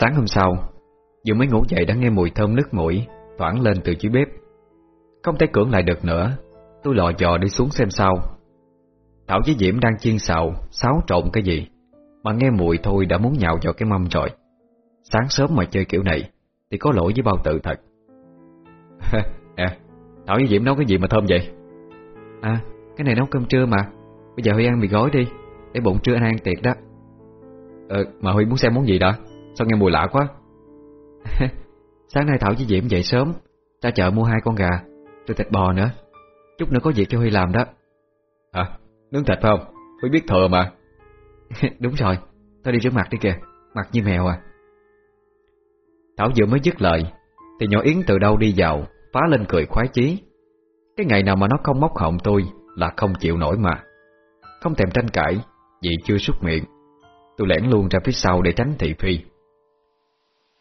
Sáng hôm sau Vừa mới ngủ dậy đã nghe mùi thơm nước mũi Thoảng lên từ dưới bếp. Không thể cưỡng lại được nữa Tôi lò dò đi xuống xem sao. Thảo với Diễm đang chiên xào Xáo trộn cái gì Mà nghe mùi thôi đã muốn nhào vào cái mâm rồi. Sáng sớm mà chơi kiểu này Thì có lỗi với bao tự thật. À, Thảo với Diễm nấu cái gì mà thơm vậy? À cái này nấu cơm trưa mà. Bây giờ Huy ăn mì gói đi Để bụng trưa anh ăn tiệc đó. Ờ mà Huy muốn xem món gì đó? Sao nghe mùi lạ quá? Sáng nay Thảo với Diễm dậy sớm Ra chợ mua hai con gà Rồi thịt bò nữa. Chút nữa có việc cho Huy làm đó. À nướng thịt phải không? Huy biết thừa mà. Đúng rồi Thôi đi rửa mặt đi kìa Mặt như mèo à. Thảo vừa mới dứt lời Thì nhỏ Yến từ đâu đi vào Phá lên cười khoái chí. Cái ngày nào mà nó không móc họng tôi Là không chịu nổi mà. Không thèm tranh cãi Vì chưa xúc miệng. Tôi lẻn luôn ra phía sau để tránh thị phi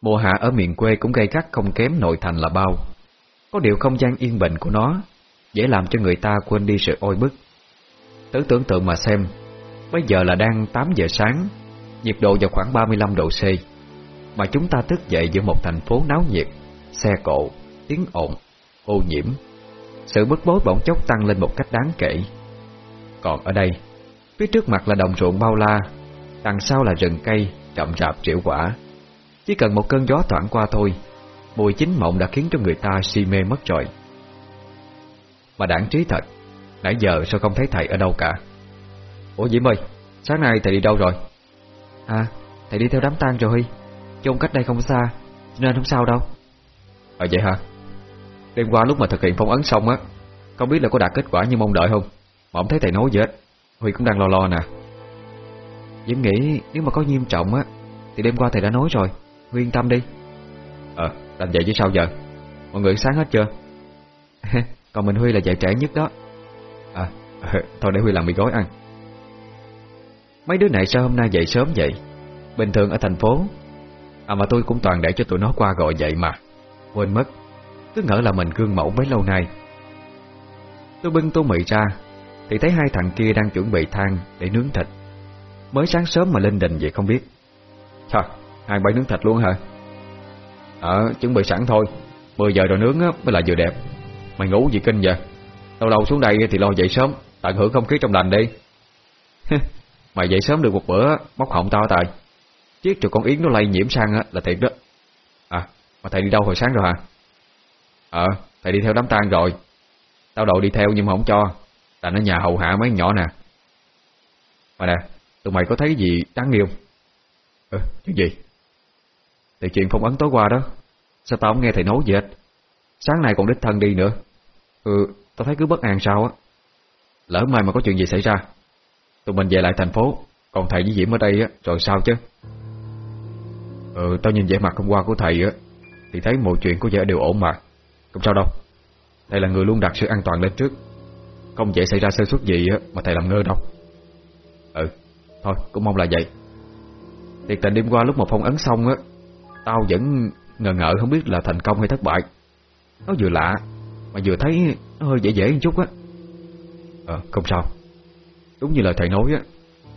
Mùa hạ ở miền quê cũng gây gắt không kém nội thành là bao. Có điều không gian yên bình của nó Dễ làm cho người ta quên đi sự oi bức. Tớ tưởng tượng mà xem Bây giờ là đang 8 giờ sáng Nhiệt độ vào khoảng 35 độ C Mà chúng ta thức dậy giữa một thành phố náo nhiệt Xe cộ, tiếng ồn, ô nhiễm. Sự bức bối bỗng chốc tăng lên một cách đáng kể. Còn ở đây Phía trước mặt là đồng ruộng bao la Đằng sau là rừng cây Rậm rạp triệu quả. Chỉ cần một cơn gió thoảng qua thôi Mùi chính mộng đã khiến cho người ta si mê mất rồi. Mà đáng trí thật Nãy giờ sao không thấy thầy ở đâu cả? Ủa Diễm ơi Sáng nay thầy đi đâu rồi? À thầy đi theo đám tang rồi. Chôn cách đây không xa Nên không sao đâu. Ờ vậy hả? Đêm qua lúc mà thực hiện phong ấn xong á Không biết là có đạt kết quả như mong đợi không? Mà không thấy thầy nói gì hết Huy cũng đang lo lo nè. Diễm nghĩ nếu mà có nghiêm trọng á Thì đêm qua thầy đã nói rồi Huy yên tâm đi. Ờ làm vậy chứ sao giờ? Mọi người sáng hết chưa? Còn mình Huy là dạy trẻ nhất đó. À thôi để Huy làm mì gói ăn. Mấy đứa này sao hôm nay dậy sớm vậy? Bình thường ở thành phố. À mà tôi cũng toàn để cho tụi nó qua gọi vậy mà. Quên mất. Cứ ngỡ là mình gương mẫu bấy lâu nay. Tôi bưng tô mì ra Thì thấy hai thằng kia đang chuẩn bị than Để nướng thịt. Mới sáng sớm mà lên đình vậy không biết. Trời, hai bảy nướng thịt luôn hả? Ờ, chuẩn bị sẵn thôi. 10 giờ rồi nướng á, mới là vừa đẹp. Mày ngủ gì kinh vậy? Lâu lâu xuống đây thì lo dậy sớm Tận hưởng không khí trong lành đi. Mày dậy sớm được một bữa Móc họng tao tài. Chiếc cho con Yến nó lây nhiễm sang á, là thiệt đó. À mà thầy đi đâu hồi sáng rồi hả? Ờ thầy đi theo đám tang rồi. Tao đội đi theo nhưng mà không cho. Tại nó nhà hầu hạ mấy nhỏ nè. Mà nè Tụi mày có thấy gì đáng yêu? Ờ, ừ chuyện gì? Thì chuyện phong ấn tối qua đó, Sao tao không nghe thầy nói gì hết? Sáng nay còn đích thân đi nữa. Ừ tao thấy cứ bất an sao á. Lỡ mai mà có chuyện gì xảy ra, Tụi mình về lại thành phố. Còn thầy với Diễm ở đây á, Rồi sao chứ? Ừ tao nhìn vẻ mặt hôm qua của thầy á, Thì thấy mọi chuyện có vẻ đều ổn mà. Không sao đâu. Thầy là người luôn đặt sự an toàn lên trước. Không dễ xảy ra sơ suất gì á, Mà thầy làm ngơ đâu. Ừ Thôi, cũng mong là vậy. Thiệt tình đêm qua lúc mà phong ấn xong á Tao vẫn ngờ ngợ không biết là thành công hay thất bại. Nó vừa lạ, Mà vừa thấy nó hơi dễ dễ một chút á. Ờ không sao. Đúng như lời thầy nói á,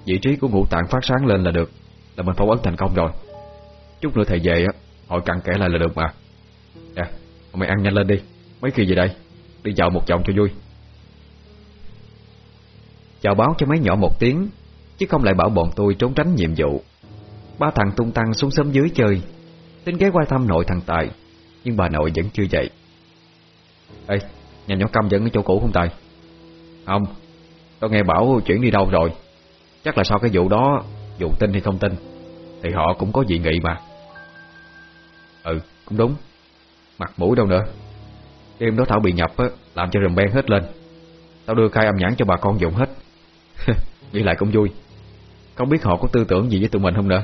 Vị trí của ngũ tạng phát sáng lên là được, Là mình phong ấn thành công rồi. Chút nữa thầy về á Hỏi cặn kẽ lại là được mà. Nè mày ăn nhanh lên đi. Mấy khi về đây, Đi dạo một vòng cho vui. Chào báo cho mấy nhỏ một tiếng, Chứ không lại bảo bọn tôi trốn tránh nhiệm vụ. Ba thằng tung tăng xuống sớm dưới chơi Tính ghé qua thăm nội thằng Tài Nhưng bà nội vẫn chưa dậy. Ê, nhà nhỏ câm vẫn ở chỗ cũ không Tài? Không Tôi nghe bảo chuyển đi đâu rồi. Chắc là sau cái vụ đó dù tin hay không tin Thì họ cũng có dị nghị mà. Ừ, cũng đúng. Mặt mũi đâu nữa. Đêm đó Thảo bị nhập á, Làm cho rùm ben hết lên. Tao đưa khai âm nhãn cho bà con dụng hết. Nghĩ lại cũng vui. Không biết họ có tư tưởng gì với tụi mình không nữa.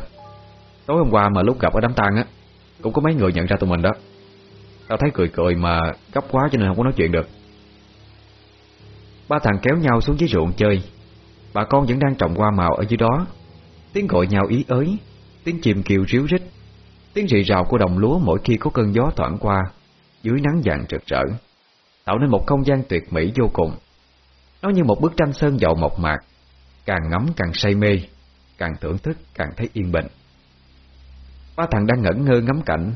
Tối hôm qua mà lúc gặp ở đám tang á cũng có mấy người nhận ra tụi mình đó. Tao thấy cười cười mà gấp quá cho nên không có nói chuyện được. Ba thằng kéo nhau xuống dưới ruộng chơi. Bà con vẫn đang trồng hoa màu ở dưới đó. Tiếng gọi nhau ý ới, Tiếng chim kêu ríu rít, Tiếng rì rào của đồng lúa mỗi khi có cơn gió thoảng qua, Dưới nắng vàng rực rỡ, Tạo nên một không gian tuyệt mỹ vô cùng. Nó như một bức tranh sơn dầu mộc mạc, Càng ngắm càng say mê, Càng thưởng thức càng thấy yên bình. Ba thằng đang ngẩn ngơ ngắm cảnh.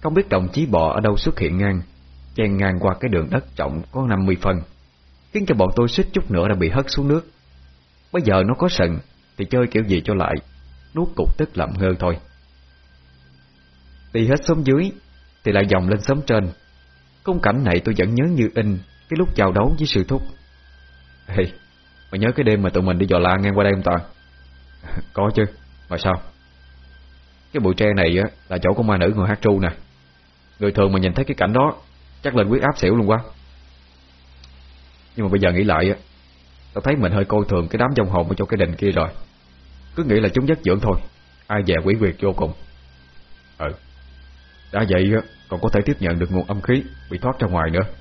Không biết đồng chí bò ở đâu xuất hiện ngang. Chèn ngang qua cái đường đất trọng có 50 phân. Khiến cho bọn tôi suýt chút nữa đã bị hất xuống nước. Bây giờ nó có sần Thì chơi kiểu gì cho lại. Nuốt cục tức lậm ngơ thôi. Đi hết xóm dưới Thì lại dòng lên xóm trên. Khung cảnh này tôi vẫn nhớ như in Cái lúc chào đấu với sư thúc. Hey, mày nhớ cái đêm mà tụi mình đi dò la ngang qua đây không Toàn? Có chứ, mà sao? Cái bụi tre này á, là chỗ của ma nữ ngồi hát tru nè. Người thường mà nhìn thấy cái cảnh đó, Chắc lên quyết áp xỉu luôn quá. Nhưng mà bây giờ nghĩ lại á, Tao thấy mình hơi coi thường cái đám trong hồn ở chỗ cái đình kia rồi. Cứ nghĩ là chúng giấc dưỡng thôi, Ai dè quỷ quyệt vô cùng. Ừ Đã vậy á, còn có thể tiếp nhận được nguồn âm khí Bị thoát ra ngoài nữa.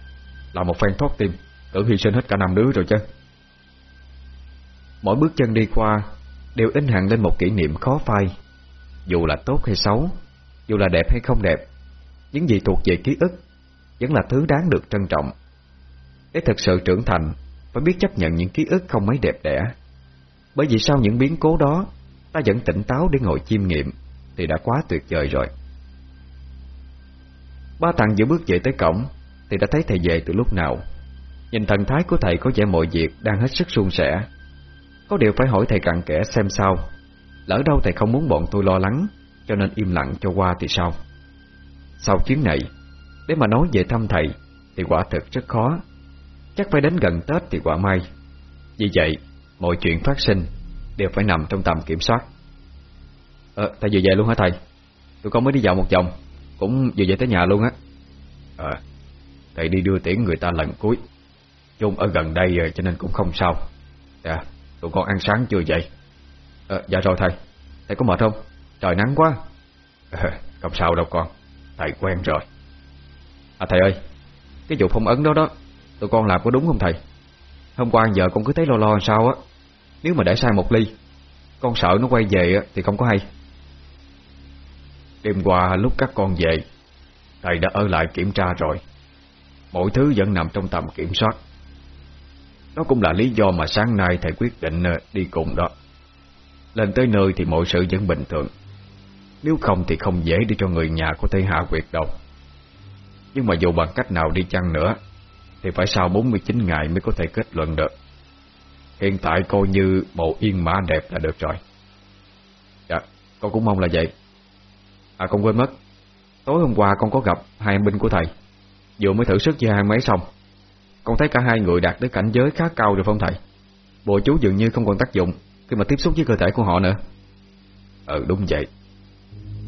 Là một phen thoát tim, Tưởng hy sinh hết cả năm đứa rồi chứ. Mỗi bước chân đi qua Đều in hẳn lên một kỷ niệm khó phai. Dù là tốt hay xấu, Dù là đẹp hay không đẹp, Những gì thuộc về ký ức Vẫn là thứ đáng được trân trọng. Để thật sự trưởng thành, Phải biết chấp nhận những ký ức không mấy đẹp đẽ. Bởi vì sau những biến cố đó, Ta vẫn tỉnh táo để ngồi chiêm nghiệm Thì đã quá tuyệt vời rồi. Ba thằng vừa bước về tới cổng Thì đã thấy thầy về từ lúc nào. Nhìn thần thái của thầy có vẻ mọi việc Đang hết sức suôn sẻ. Có điều phải hỏi thầy cặn kẽ xem sao. Lỡ đâu thầy không muốn bọn tôi lo lắng, Cho nên im lặng cho qua thì sao? Sau chuyến này, Để mà nói về thăm thầy Thì quả thực rất khó. Chắc phải đến gần Tết thì quả may. Vì vậy, mọi chuyện phát sinh Đều phải nằm trong tầm kiểm soát. Ờ thầy vừa về luôn hả thầy? Tụi con mới đi dạo một vòng, Cũng vừa về tới nhà luôn á. Ờ Thầy đi đưa tiễn người ta lần cuối. Chung ở gần đây rồi, cho nên cũng không sao. Dạ Tụi con ăn sáng chưa vậy? À, Dạ rồi thầy. Thầy có mệt không? Trời nắng quá. À, Không sao đâu con. Thầy quen rồi. À thầy ơi Cái vụ phong ấn đó đó Tụi con làm có đúng không thầy? Hôm qua giờ con cứ thấy lo lo sao á. Nếu mà để sai một ly Con sợ nó quay về thì không có hay. Đêm qua lúc các con về Thầy đã ở lại kiểm tra rồi. Mọi thứ vẫn nằm trong tầm kiểm soát. Đó cũng là lý do mà sáng nay thầy quyết định ờ, đi cùng đó. Lên tới nơi thì mọi sự vẫn bình thường. Nếu không thì không dễ để cho người nhà có thể hạ quyệt đâu. Nhưng mà dù bằng cách nào đi chăng nữa Thì phải sau 49 ngày mới có thể kết luận được. Hiện tại coi như bộ yên mã đẹp là được rồi. Dạ, con cũng mong là vậy. À con quên mất. Tối hôm qua con có gặp hai em binh của thầy. Vừa mới thử sức với hai mấy xong. Con thấy cả hai người đạt tới cảnh giới khá cao rồi không thầy? Bộ chú dường như không còn tác dụng. Khi mà tiếp xúc với cơ thể của họ nữa. Ừ đúng vậy.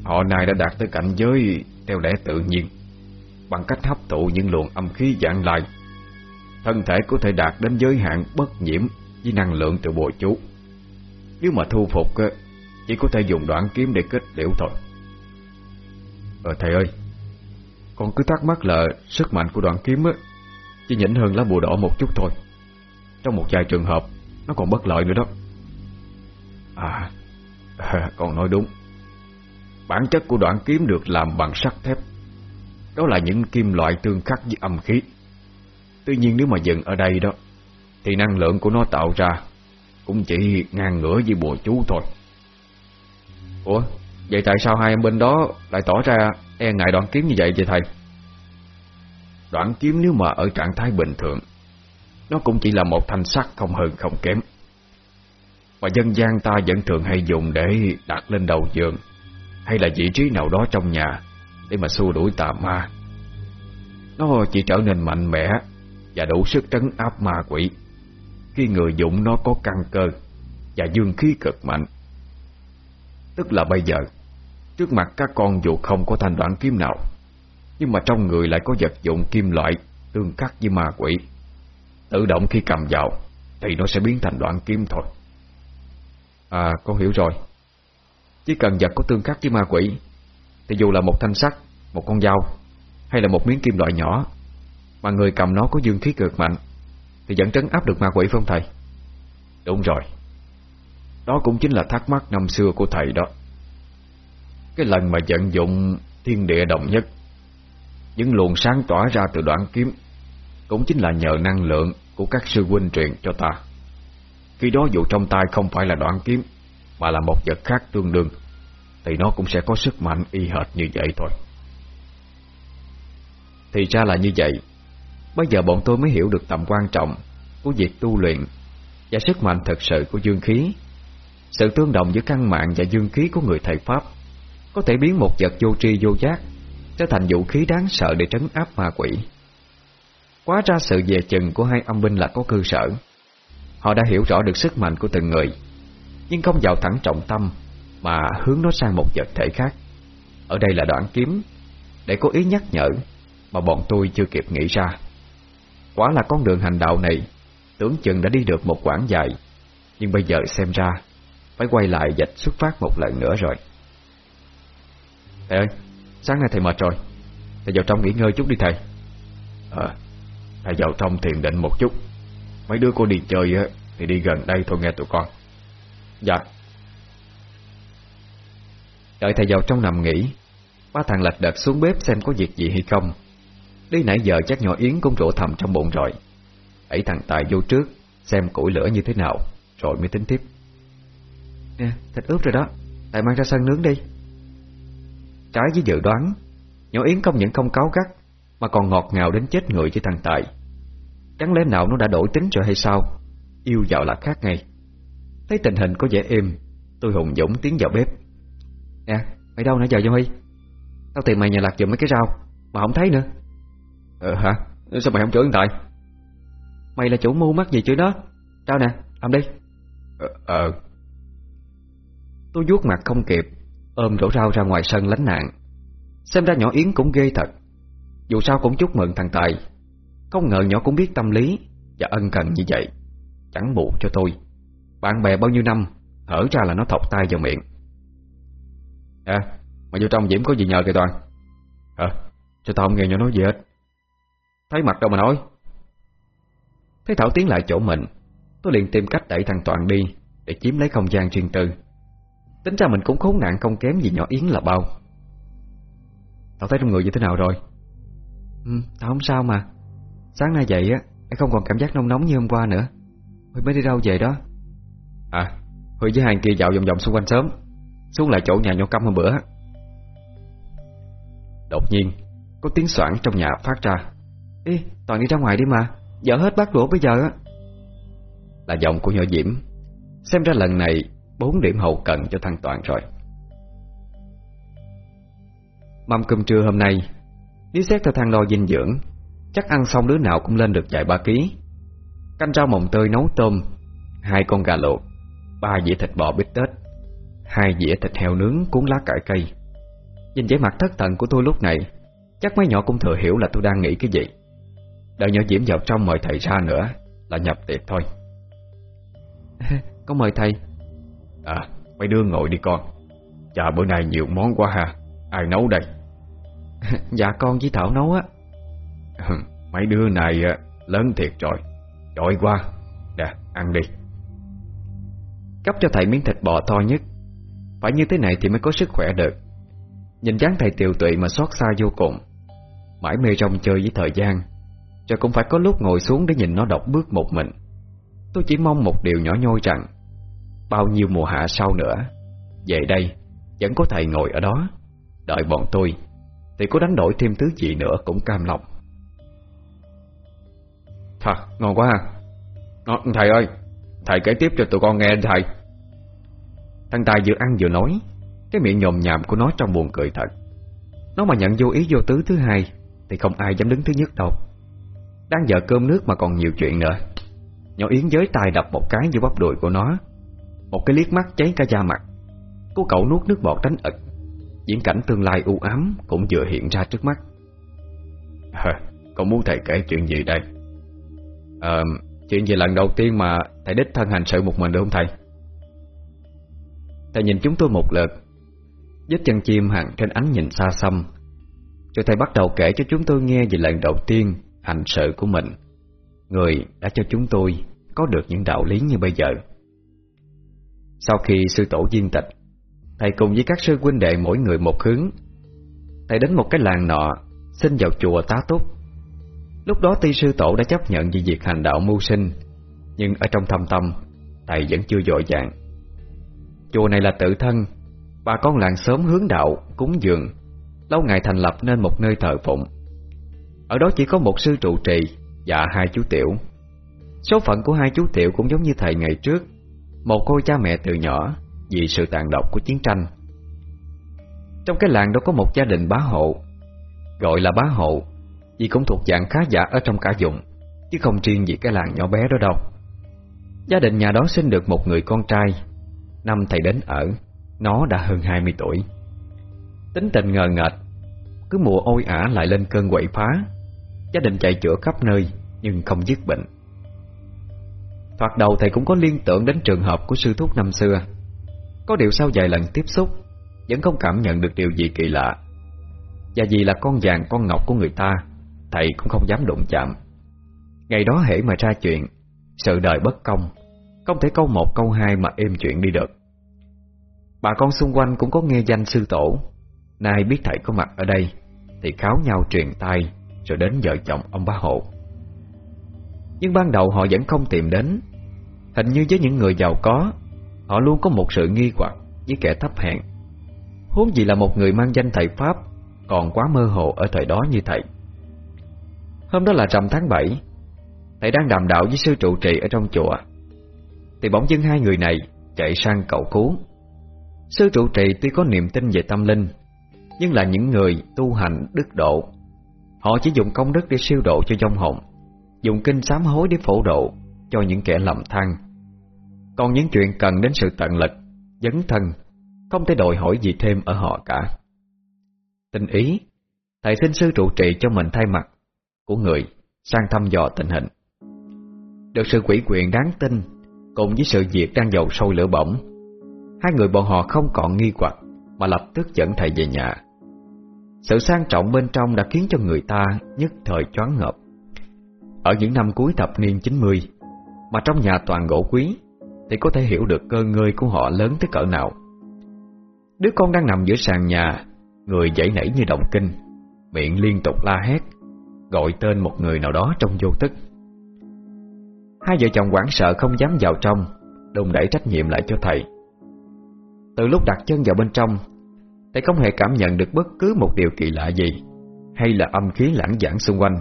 Họ nay đã đạt tới cảnh giới Theo lẽ tự nhiên, Bằng cách hấp thụ những luồng âm khí dạng lại Thân thể có thể đạt đến giới hạn bất nhiễm Với năng lượng từ bồi chú. Nếu mà thu phục Chỉ có thể dùng đoạn kiếm để kết liễu thôi. Ờ thầy ơi, Con cứ thắc mắc là sức mạnh của đoạn kiếm á, Chỉ nhỉnh hơn lá bùa đỏ một chút thôi. Trong một vài trường hợp, Nó còn bất lợi nữa đó. À, à Con nói đúng. Bản chất của đoạn kiếm được làm bằng sắt thép. Đó là những kim loại tương khắc với âm khí. Tuy nhiên nếu mà dừng ở đây đó Thì năng lượng của nó tạo ra Cũng chỉ ngang ngửa với bùa chú thôi. Ủa Vậy tại sao hai em bên đó lại tỏ ra e ngại đoạn kiếm như vậy vậy thầy? Đoạn kiếm nếu mà ở trạng thái bình thường Nó cũng chỉ là một thanh sắt không hơn không kém. Và dân gian ta vẫn thường hay dùng để đặt lên đầu giường. Hay là vị trí nào đó trong nhà Để mà xua đuổi tà ma. Nó chỉ trở nên mạnh mẽ Và đủ sức trấn áp ma quỷ. Khi người dụng nó có căn cơ Và dương khí cực mạnh. Tức là bây giờ, Trước mặt các con dù không có thanh đoạn kiếm nào, Nhưng mà trong người lại có vật dụng kim loại Tương khắc với ma quỷ. Tự động khi cầm vào, Thì nó sẽ biến thành đoạn kiếm thôi. À con hiểu rồi. Chỉ cần vật có tương khắc với ma quỷ, Thì dù là một thanh sắt, Một con dao, Hay là một miếng kim loại nhỏ, Mà người cầm nó có dương khí cực mạnh, Thì vẫn trấn áp được ma quỷ không thầy? Đúng rồi. Đó cũng chính là thắc mắc năm xưa của thầy đó. Cái lần mà vận dụng thiên địa đồng nhất, Những luồng sáng tỏa ra từ đoạn kiếm, Cũng chính là nhờ năng lượng Của các sư huynh truyền cho ta. Khi đó dù trong tay không phải là đoạn kiếm, Mà là một vật khác tương đương, Thì nó cũng sẽ có sức mạnh y hệt như vậy thôi. Thì ra là như vậy. Bây giờ bọn tôi mới hiểu được tầm quan trọng Của việc tu luyện Và sức mạnh thật sự của dương khí. Sự tương đồng giữa căn mạng và dương khí của người thầy Pháp Có thể biến một vật vô tri vô giác Trở thành vũ khí đáng sợ để trấn áp ma quỷ. Quá ra sự về chừng của hai âm binh là có cơ sở. Họ đã hiểu rõ được sức mạnh của từng người, Nhưng không vào thẳng trọng tâm, Mà hướng nó sang một vật thể khác. Ở đây là đoạn kiếm, Để có ý nhắc nhở, Mà bọn tôi chưa kịp nghĩ ra. Quả là con đường hành đạo này, Tưởng chừng đã đi được một quãng dài, Nhưng bây giờ xem ra, Phải quay lại dạch xuất phát một lần nữa rồi. Thầy ơi, Sáng nay thầy mệt rồi. Thầy vào trong nghỉ ngơi chút đi thầy. Ờ Thầy vào trong thiền định một chút. Mấy đứa cô đi chơi á, Thì đi gần đây thôi nghe tụi con. Dạ. Đợi thầy vào trong nằm nghỉ, Ba thằng lạch đật xuống bếp xem có việc gì hay không. Đi nãy giờ chắc nhỏ Yến cũng rỗ thầm trong bụng rồi. Ấy thằng Tài vô trước, Xem củi lửa như thế nào, Rồi mới tính tiếp. Nè, thịt ướp rồi đó. Tài mang ra sân nướng đi. Trái với dự đoán, Nhỏ Yến không những không cáo gắt, Mà còn ngọt ngào đến chết người với thằng Tài. Chẳng lẽ nào nó đã đổi tính rồi hay sao? Yêu dạo là khác ngay. Thấy tình hình có vẻ êm Tôi hùng dũng tiến vào bếp. Nè mày đâu nãy giờ cho Huy Tao tìm mày nhà lạc giùm mấy cái rau Mà không thấy nữa. Ờ hả? Sao mày không chửi tại Mày là chủ mưu mắc gì chứ đó Rau nè làm đi. Ờ, ờ. Tôi vuốt mặt không kịp Ôm rổ rau ra ngoài sân lánh nạn. Xem ra nhỏ Yến cũng ghê thật. Dù sao cũng chúc mừng thằng Tài. Không ngờ nhỏ cũng biết tâm lý Và ân cần như vậy. Chẳng buộc cho tôi. Bạn bè bao nhiêu năm Hở ra là nó thọc tay vào miệng. À Mà vô trong Diễm có gì nhờ kìa Toàn? Hả? Sao tao không nghe nhỏ nói gì hết? Thấy mặt đâu mà nói? Thấy Thảo tiến lại chỗ mình Tôi liền tìm cách đẩy thằng Toàn đi Để chiếm lấy không gian riêng tư. Tính ra mình cũng khốn nạn không kém gì nhỏ Yến là bao. Tao thấy trong người như thế nào rồi? Ừ, tao không sao mà. Sáng nay dậy á không còn cảm giác nóng nóng như hôm qua nữa. Huy mới đi đâu về đó? À Huy với hàng kia dạo vòng vòng xung quanh sớm Xuống lại chỗ nhà nhỏ căm hôm bữa. Đột nhiên Có tiếng soạn trong nhà phát ra. Ê, Toàn đi ra ngoài đi mà Dở hết bát đũa bây giờ á. Là giọng của nhỏ Diễm. Xem ra lần này Bốn điểm hậu cần cho thằng Toàn rồi. Mâm cơm trưa hôm nay Nếu xét theo thằng lo dinh dưỡng Chắc ăn xong đứa nào cũng lên được vài ba ký. Canh rau mồng tơi nấu tôm, Hai con gà luộc, Ba dĩa thịt bò bít tết, Hai dĩa thịt heo nướng cuốn lá cải cây. Nhìn vẻ mặt thất thần của tôi lúc này, Chắc mấy nhỏ cũng thừa hiểu là tôi đang nghĩ cái gì. Đợi nhỏ Diễm vào trong mời thầy ra nữa Là nhập tiệc thôi. Có mời thầy? À mấy đứa ngồi đi con. Chà, bữa nay nhiều món quá ha. Ai nấu đây? Dạ con với Thảo nấu á. Mấy đứa này ờ, lớn thiệt rồi. Giỏi quá. Nè, ăn đi. Cấp cho thầy miếng thịt bò to nhất. Phải như thế này thì mới có sức khỏe được. Nhìn dáng thầy tiều tụy mà xót xa vô cùng. Mãi mê rong chơi với thời gian, Rồi cũng phải có lúc ngồi xuống để nhìn nó đọc bước một mình. Tôi chỉ mong một điều nhỏ nhoi rằng, Bao nhiêu mùa hạ sau nữa, Về đây Vẫn có thầy ngồi ở đó. Đợi bọn tôi, Thì có đánh đổi thêm thứ gì nữa cũng cam lòng. Thật, ngon quá ha. Nó, Thầy ơi Thầy kể tiếp cho tụi con nghe thầy. Thằng Tài vừa ăn vừa nói Cái miệng nhồm nhàm của nó trong buồn cười thật. Nó mà nhận vô ý vô tứ thứ hai Thì không ai dám đứng thứ nhất đâu. Đang giờ cơm nước mà còn nhiều chuyện nữa. Nhỏ Yến giới tay đập một cái vô bắp đùi của nó. Một cái liếc mắt cháy cả da mặt. Cô cậu nuốt nước bọt đánh ực. Diễn cảnh tương lai u ám Cũng vừa hiện ra trước mắt. À, Con muốn thầy kể chuyện gì đây? Ờ, à, Chuyện gì lần đầu tiên mà Thầy đích thân hành sự một mình được không thầy? Thầy nhìn chúng tôi một lượt Vết chân chim hằng trên ánh nhìn xa xăm. Rồi thầy bắt đầu kể cho chúng tôi nghe Về lần đầu tiên hành sự của mình. Người đã cho chúng tôi Có được những đạo lý như bây giờ. Sau khi sư tổ viên tịch Thầy cùng với các sư huynh đệ mỗi người một hướng Thầy đến một cái làng nọ Xin vào chùa tá túc. Lúc đó ti sư tổ đã chấp nhận về việc hành đạo mưu sinh Nhưng ở trong thâm tâm Thầy vẫn chưa dội dàng. Chùa này là tự thân Bà con làng sớm hướng đạo, cúng dường Lâu ngày thành lập nên một nơi thờ phụng. Ở đó chỉ có một sư trụ trì Và hai chú tiểu. Số phận của hai chú tiểu cũng giống như thầy ngày trước Một cô cha mẹ từ nhỏ Vì sự tàn độc của chiến tranh. Trong cái làng đó có một gia đình bá hộ Gọi là bá hộ. Vì cũng thuộc dạng khá giả ở trong cả dụng, Chứ không riêng gì cái làng nhỏ bé đó đâu. Gia đình nhà đó sinh được một người con trai. Năm thầy đến ở Nó đã hơn 20 tuổi. Tính tình ngờ ngợt Cứ mùa ôi ả lại lên cơn quậy phá. Gia đình chạy chữa khắp nơi Nhưng không dứt bệnh. Thoạt đầu thầy cũng có liên tưởng đến trường hợp của sư thúc năm xưa. Có điều sau vài lần tiếp xúc Vẫn không cảm nhận được điều gì kỳ lạ. Và vì là con vàng con ngọc của người ta Thầy cũng không dám đụng chạm. Ngày đó hễ mà ra chuyện, Sự đời bất công, Không thể câu một, câu hai mà êm chuyện đi được. Bà con xung quanh cũng có nghe danh sư tổ, Nay biết thầy có mặt ở đây, Thì kháo nhau truyền tay Rồi đến vợ chồng ông bá hộ. Nhưng ban đầu họ vẫn không tìm đến, Hình như với những người giàu có, Họ luôn có một sự nghi hoặc Với kẻ thấp hèn. Huống gì là một người mang danh thầy Pháp, Còn quá mơ hồ ở thời đó như thầy. Hôm đó là rằm tháng 7 Thầy đang đàm đạo với sư trụ trì ở trong chùa. Thì bỗng dưng hai người này Chạy sang cầu cứu. Sư trụ trì tuy có niềm tin về tâm linh, Nhưng là những người tu hành đức độ. Họ chỉ dùng công đức để siêu độ cho dông hồn Dùng kinh sám hối để phổ độ Cho những kẻ lầm than. Còn những chuyện cần đến sự tận lực, Dấn thân, Không thể đòi hỏi gì thêm ở họ cả. Tình ý, Thầy xin sư trụ trì cho mình thay mặt. Của người sang thăm dò tình hình. Được sự quỷ quyền đáng tin Cùng với sự việc đang dầu sâu lửa bỏng, Hai người bọn họ không còn nghi hoặc Mà lập tức dẫn thầy về nhà. Sự sang trọng bên trong đã khiến cho người ta nhất thời choáng ngợp. Ở những năm cuối thập niên 90 Mà trong nhà toàn gỗ quý Thì có thể hiểu được cơ ngơi của họ lớn tới cỡ nào. Đứa con đang nằm giữa sàn nhà, Người dãy nảy như động kinh, Miệng liên tục la hét. Gọi tên một người nào đó trong vô thức. Hai vợ chồng quảng sợ không dám vào trong, Đùng đẩy trách nhiệm lại cho thầy. Từ lúc đặt chân vào bên trong, Thầy không hề cảm nhận được bất cứ một điều kỳ lạ gì, Hay là âm khí lãng giảng xung quanh.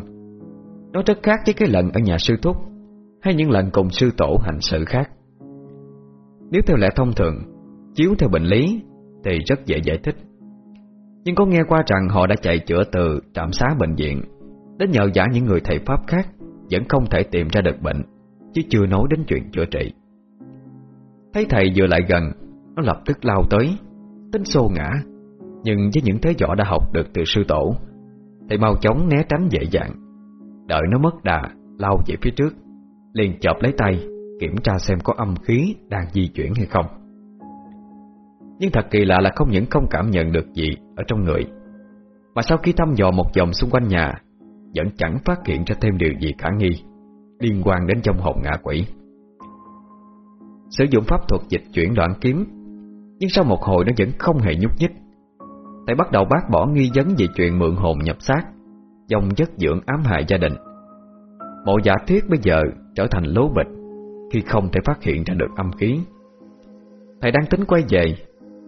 Nó rất khác với cái lần ở nhà sư thúc, Hay những lần cùng sư tổ hành sự khác. Nếu theo lẽ thông thường, Chiếu theo bệnh lý Thì rất dễ giải thích. Nhưng có nghe qua rằng họ đã chạy chữa từ trạm xá bệnh viện Đến nhờ giả những người thầy Pháp khác, Vẫn không thể tìm ra được bệnh, Chứ chưa nói đến chuyện chữa trị. Thấy thầy vừa lại gần, Nó lập tức lao tới, Tính xô ngã. Nhưng với những thế võ đã học được từ sư tổ, Thầy mau chóng né tránh dễ dàng. Đợi nó mất đà, Lao về phía trước, Liền chộp lấy tay, Kiểm tra xem có âm khí đang di chuyển hay không. Nhưng thật kỳ lạ là không những không cảm nhận được gì Ở trong người, Mà sau khi thăm dò một vòng xung quanh nhà vẫn chẳng phát hiện ra thêm điều gì khả nghi, Liên quan đến trong hồn ngạ quỷ. Sử dụng pháp thuật dịch chuyển đoạn kiếm, Nhưng sau một hồi nó vẫn không hề nhúc nhích. Thầy bắt đầu bác bỏ nghi vấn về chuyện mượn hồn nhập xác, Dòng chất dưỡng ám hại gia đình. Mộ giả thuyết bây giờ trở thành lố bịch Khi không thể phát hiện ra được âm khí. Thầy đang tính quay về,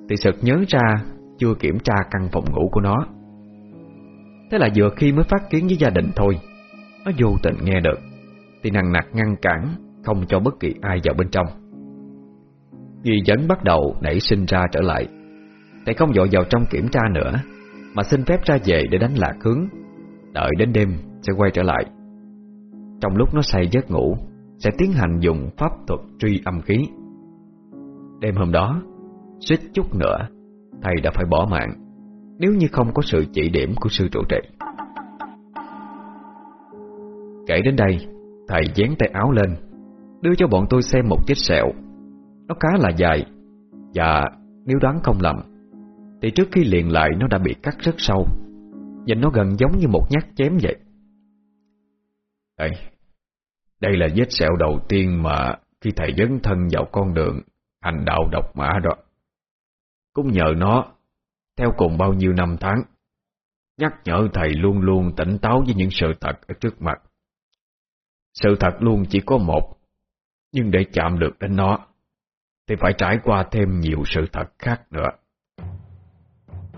Thì sực nhớ ra Chưa kiểm tra căn phòng ngủ của nó. Thế là vừa khi mới phát kiến với gia đình thôi. Nó vô tình nghe được. Thì nặng nặc ngăn cản, Không cho bất kỳ ai vào bên trong. Nghi vấn bắt đầu nảy sinh ra trở lại. Thầy không dội vào trong kiểm tra nữa, Mà xin phép ra về để đánh lạc hướng. Đợi đến đêm, sẽ quay trở lại. Trong lúc nó say giấc ngủ, Sẽ tiến hành dùng pháp thuật truy âm khí. Đêm hôm đó, Suýt chút nữa, Thầy đã phải bỏ mạng. Nếu như không có sự chỉ điểm của sư trụ trì Kể đến đây, Thầy dán tay áo lên, Đưa cho bọn tôi xem một vết sẹo. Nó khá là dài, Và nếu đoán không lầm, Thì trước khi liền lại nó đã bị cắt rất sâu. Nhìn nó gần giống như một nhát chém vậy. Đây Đây là vết sẹo đầu tiên mà Khi thầy dấn thân vào con đường Hành đạo độc mã đó. Cũng nhờ nó theo cùng bao nhiêu năm tháng Nhắc nhở thầy luôn luôn tỉnh táo với những sự thật ở trước mặt. Sự thật luôn chỉ có một, nhưng để chạm được đến nó, thì phải trải qua thêm nhiều sự thật khác nữa.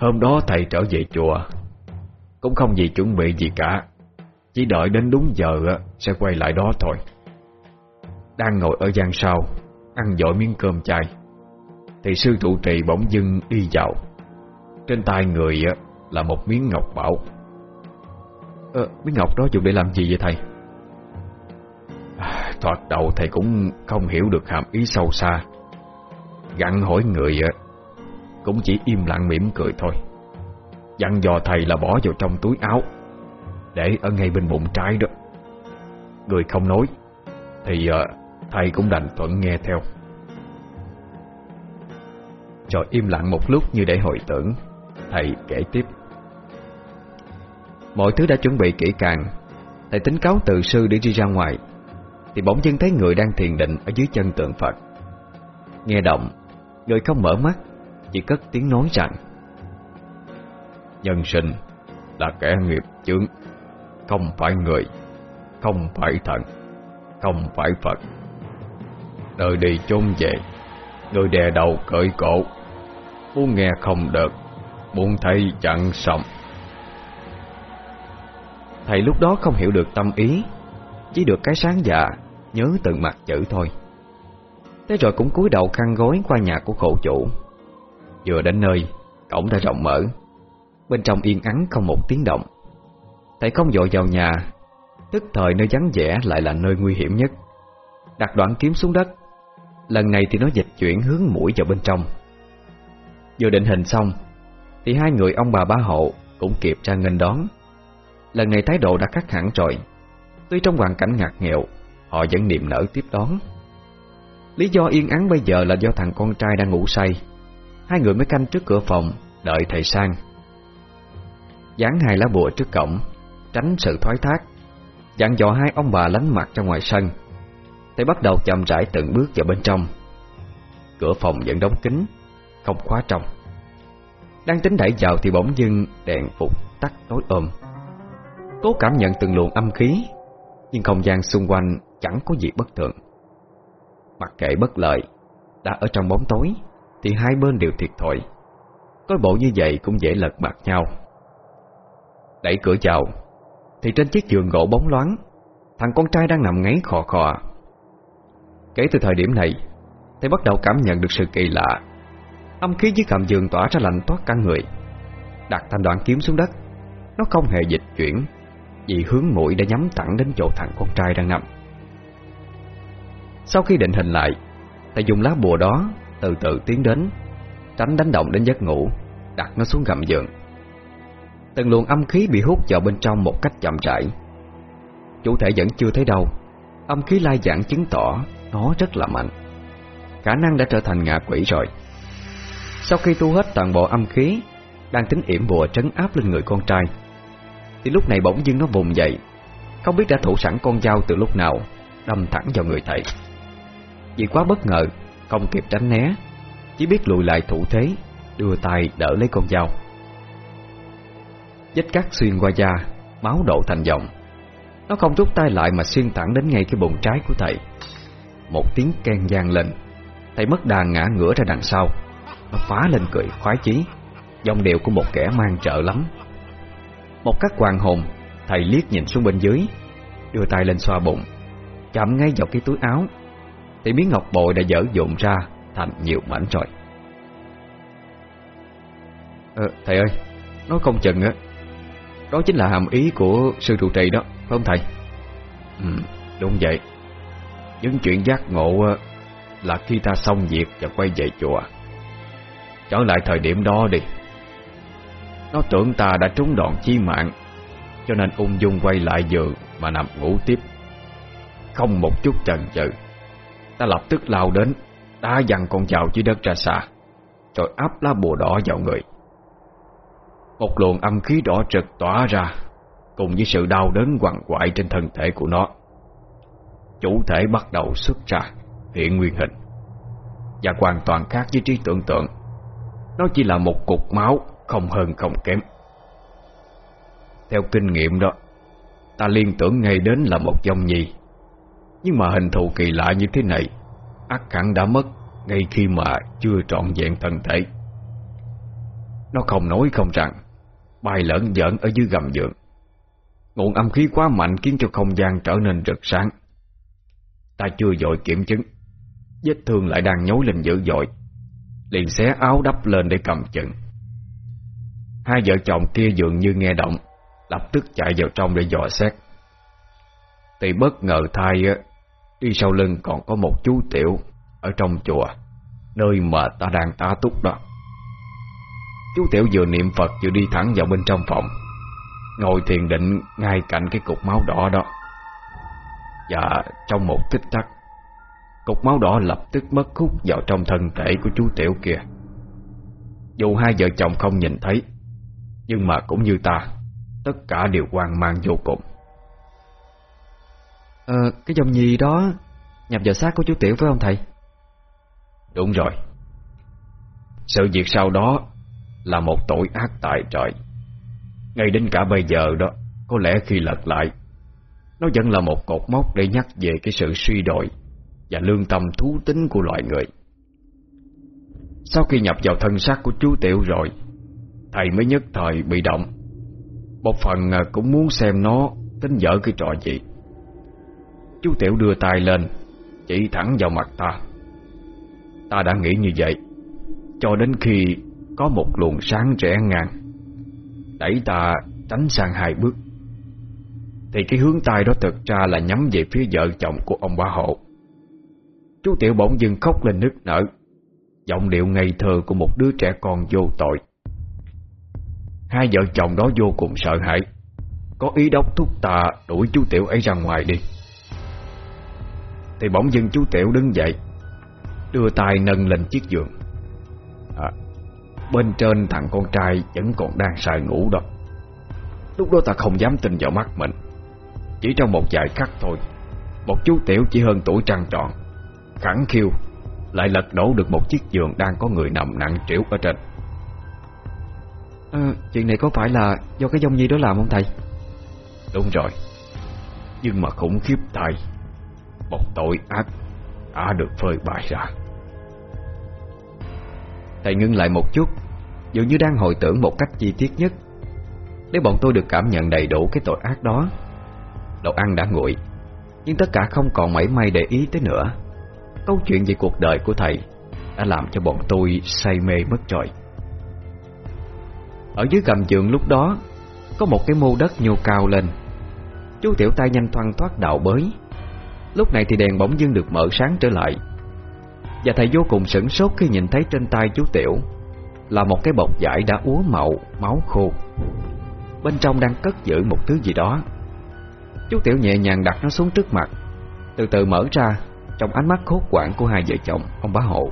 Hôm đó thầy trở về chùa Cũng không gì chuẩn bị gì cả Chỉ đợi đến đúng giờ Sẽ quay lại đó thôi. Đang ngồi ở gian sau Ăn dội miếng cơm chay Thì sư trụ trì bỗng dưng đi vào. Trên tay người Là một miếng ngọc bảo. À, Miếng ngọc đó dùng để làm gì vậy thầy? À, Thoạt đầu thầy cũng không hiểu được hàm ý sâu xa. Gặn hỏi người Cũng chỉ im lặng mỉm cười thôi. Dặn dò thầy là bỏ vào trong túi áo Để ở ngay bên bụng trái đó. Người không nói Thì ờ, thầy cũng đành thuận nghe theo. Rồi im lặng một lúc như để hồi tưởng. Thầy kể tiếp. Mọi thứ đã chuẩn bị kỹ càng. Thầy tính cáo từ sư để đi ra ngoài. Thì bỗng dưng thấy người đang thiền định Ở dưới chân tượng Phật. Nghe động, Người không mở mắt, Chỉ cất tiếng nói rằng, Nhân sinh là kẻ nghiệp chướng, Không phải người, Không phải thần, Không phải Phật. Đời đi chôn về, Người đè đầu cởi cổ, Muốn nghe không được buông thầy chặn xong. Thầy lúc đó không hiểu được tâm ý, Chỉ được cái sáng dạ Nhớ từng mặt chữ thôi. Thế rồi cũng cúi đầu khăn gối qua nhà của khổ chủ. Vừa đến nơi, Cổng đã rộng mở. Bên trong yên ắng không một tiếng động. Thầy không dội vào nhà, Tức thời nơi vắng vẻ lại là nơi nguy hiểm nhất. Đặt đoạn kiếm xuống đất. Lần này thì nó dịch chuyển hướng mũi vào bên trong. Vừa định hình xong thì hai người ông bà ba hộ Cũng kịp ra nghênh đón. Lần này thái độ đã khác hẳn rồi. Tuy trong hoàn cảnh ngặt nghèo, Họ vẫn niềm nở tiếp đón. Lý do yên ắng bây giờ là do thằng con trai đang ngủ say. Hai người mới canh trước cửa phòng, Đợi thầy sang. Dán hai lá bùa trước cổng, Tránh sự thoái thác. Dặn dò hai ông bà lánh mặt ra ngoài sân. Thầy bắt đầu chậm rãi từng bước vào bên trong. Cửa phòng vẫn đóng kín, Không khóa trong. Đang tính đẩy vào thì bỗng dưng Đèn phục tắt tối ôm. Cố cảm nhận từng luồng âm khí, Nhưng không gian xung quanh Chẳng có gì bất thường. Mặc kệ bất lợi, Đã ở trong bóng tối, Thì hai bên đều thiệt thòi. Coi bộ như vậy cũng dễ lật mặt nhau. Đẩy cửa vào, Thì trên chiếc giường gỗ bóng loáng, Thằng con trai đang nằm ngáy khò khò. Kể từ thời điểm này Thầy bắt đầu cảm nhận được sự kỳ lạ Âm khí dưới cầm giường tỏa ra lạnh toát cả người. Đặt thanh đoạn kiếm xuống đất. Nó không hề dịch chuyển, Vì hướng mũi đã nhắm thẳng đến chỗ thằng con trai đang nằm. Sau khi định hình lại Thầy dùng lá bùa đó Từ từ tiến đến, Tránh đánh động đến giấc ngủ, Đặt nó xuống gầm giường. Từng luồng âm khí bị hút vào bên trong một cách chậm rãi. Chủ thể vẫn chưa thấy đâu. Âm khí lai giảng chứng tỏ Nó rất là mạnh. Khả năng đã trở thành ngạ quỷ rồi. Sau khi tu hết toàn bộ âm khí, Đang tính yểm bùa trấn áp lên người con trai, Thì lúc này bỗng dưng nó vùng dậy. Không biết đã thủ sẵn con dao từ lúc nào, Đâm thẳng vào người thầy. Vì quá bất ngờ, Không kịp tránh né, Chỉ biết lùi lại thủ thế, Đưa tay đỡ lấy con dao. Vết cắt xuyên qua da, Máu đổ thành dòng. Nó không rút tay lại mà xuyên thẳng đến ngay cái bụng trái của thầy. Một tiếng keng gian lên. Thầy mất đà ngã ngửa ra đằng sau. Nó phá lên cười khoái chí. Dòng điệu của một kẻ mang trợ lắm. Một cách hoàng hồn Thầy liếc nhìn xuống bên dưới Đưa tay lên xoa bụng Chạm ngay vào cái túi áo. Thì miếng ngọc bội đã dở dụng ra Thành nhiều mảnh rồi. Ờ, Thầy ơi Nói không chừng á Đó chính là hàm ý của sư trụ trì đó Phải không thầy? Ừ, Đúng vậy. Những chuyện giác ngộ Là khi ta xong việc và quay về chùa. Trở lại thời điểm đó đi. Nó tưởng ta đã trúng đòn chi mạng, Cho nên ung dung quay lại giường Mà nằm ngủ tiếp. Không một chút chần chừ, Ta lập tức lao đến, Đá dằn con chào dưới đất ra xa, Rồi áp lá bùa đỏ vào người. Một luồng âm khí đỏ trực tỏa ra, Cùng với sự đau đớn quằn quại trên thân thể của nó. Chủ thể bắt đầu xuất ra Hiện nguyên hình, Và hoàn toàn khác với trí tưởng tượng. Nó chỉ là một cục máu, Không hơn không kém. Theo kinh nghiệm đó, Ta liên tưởng ngay đến là một dòng nhi Nhưng mà hình thù kỳ lạ như thế này ắt hẳn đã mất Ngay khi mà chưa trọn vẹn thân thể. Nó không nói không rằng, Bay lẫn giỡn ở dưới gầm giường. Nguồn âm khí quá mạnh khiến cho không gian trở nên rực sáng. Ta chưa dội kiểm chứng, Vết thương lại đang nhối lên dữ dội. Liền xé áo đắp lên để cầm chừng. Hai vợ chồng kia dường như nghe động Lập tức chạy vào trong để dò xét. Thì bất ngờ thay, Đi sau lưng còn có một chú tiểu Ở trong chùa Nơi mà ta đang tá túc đó. Chú tiểu vừa niệm Phật vừa đi thẳng vào bên trong phòng Ngồi thiền định ngay cạnh cái cục máu đỏ đó. Và trong một tích tắc Cục máu đỏ lập tức mất khúc vào trong thân thể của chú tiểu kia. Dù hai vợ chồng không nhìn thấy Nhưng mà cũng như ta Tất cả đều hoang mang vô cùng. Ờ, cái dòng nhì đó Nhập vào xác của chú Tiểu phải không thầy? Đúng rồi. Sự việc sau đó Là một tội ác tại trời. Ngay đến cả bây giờ đó Có lẽ khi lật lại Nó vẫn là một cột mốc để nhắc về cái sự suy đồi và lương tâm thú tính của loài người. Sau khi nhập vào thân xác của chú Tiểu rồi, Thầy mới nhất thời bị động. Một phần à, cũng muốn xem nó tính dở cái trò gì. Chú Tiểu đưa tay lên, Chỉ thẳng vào mặt ta. Ta đã nghĩ như vậy, Cho đến khi Có một luồng sáng rẽ ngang, Đẩy ta tránh sang hai bước. Thì cái hướng tay đó thực ra là nhắm về phía vợ chồng của ông ba hộ. Chú Tiểu bỗng dưng khóc lên nức nở. Giọng điệu ngây thơ của một đứa trẻ con vô tội. Hai vợ chồng đó vô cùng sợ hãi. Có ý đốc thúc ta đuổi chú Tiểu ấy ra ngoài đi. Thì bỗng dưng chú Tiểu đứng dậy Đưa tay nâng lên chiếc giường. À, Bên trên thằng con trai Vẫn còn đang sài ngủ đó. Lúc đó ta không dám tin vào mắt mình. Chỉ trong một vài khắc thôi Một chú tiểu chỉ hơn tuổi trăng tròn. Khẳng khiêu Lại lật đổ được một chiếc giường Đang có người nằm nặng trĩu ở trên. À, Chuyện này có phải là do cái dông nhi đó làm không thầy? Đúng rồi. Nhưng mà khủng khiếp thay Một tội ác Đã được phơi bày ra. Thầy ngưng lại một chút Dường như đang hồi tưởng một cách chi tiết nhất. Để bọn tôi được cảm nhận đầy đủ cái tội ác đó Đồ ăn đã nguội Nhưng tất cả không còn mảy may để ý tới nữa Câu chuyện về cuộc đời của thầy Đã làm cho bọn tôi say mê mất trọi Ở dưới gầm giường lúc đó Có một cái mô đất nhô cao lên. Chú tiểu tay nhanh thoăn thoát đạo bới. Lúc này thì đèn bỗng dưng được mở sáng trở lại. Và thầy vô cùng sửng sốt khi nhìn thấy trên tay chú tiểu Là một cái bọc vải đã úa màu, máu khô. Bên trong đang cất giữ một thứ gì đó. Chú tiểu nhẹ nhàng đặt nó xuống trước mặt Từ từ mở ra trong ánh mắt khốt quảng của hai vợ chồng, Ông bá hộ.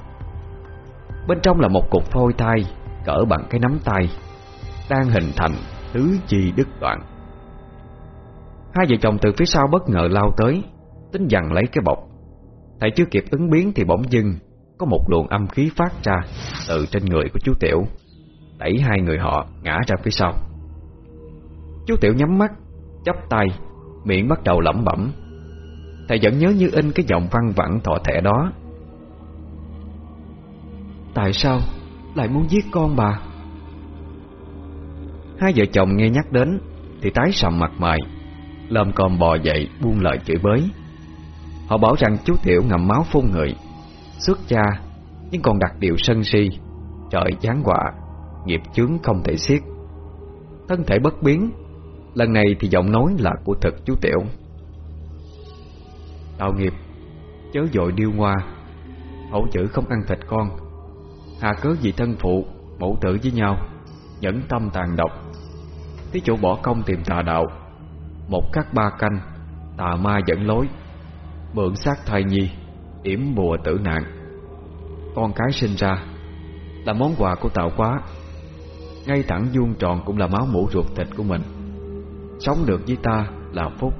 Bên trong là một cục phôi thai, Cỡ bằng cái nắm tay, Đang hình thành tứ chi đứt đoạn. Hai vợ chồng từ phía sau bất ngờ lao tới, Tính dằn lấy cái bọc. Thầy chưa kịp ứng biến thì bỗng dưng, Có một luồng âm khí phát ra Từ trên người của chú Tiểu, Đẩy hai người họ ngã ra phía sau. Chú Tiểu nhắm mắt, chắp tay, Miệng bắt đầu lẩm bẩm. Thầy vẫn nhớ như in cái giọng văn vẳng thọ thẻ đó. Tại sao lại muốn giết con bà? Hai vợ chồng nghe nhắc đến Thì tái sầm mặt mày Lơm còm bò dậy buông lời chửi bới. Họ bảo rằng chú Tiểu ngậm máu phun người Xuất cha Nhưng còn đặt điều sân si Trời giáng họa Nghiệp chướng không thể xiết. Thân thể bất biến Lần này thì giọng nói là của thực chú Tiểu tạo nghiệp, Chớ dội điêu ngoa, Hậu chữ không ăn thịt con. Hà cớ vì thân phụ, Mẫu tử với nhau, Nhẫn tâm tàn độc. Tí chỗ bỏ công tìm tà đạo, Một khắc ba canh, Tà ma dẫn lối. Mượn xác thai nhi, yểm bùa tử nạn. Con cái sinh ra, Là món quà của tạo quá. Ngay thẳng vuông tròn cũng là máu mũ ruột thịt của mình. Sống được với ta là phúc.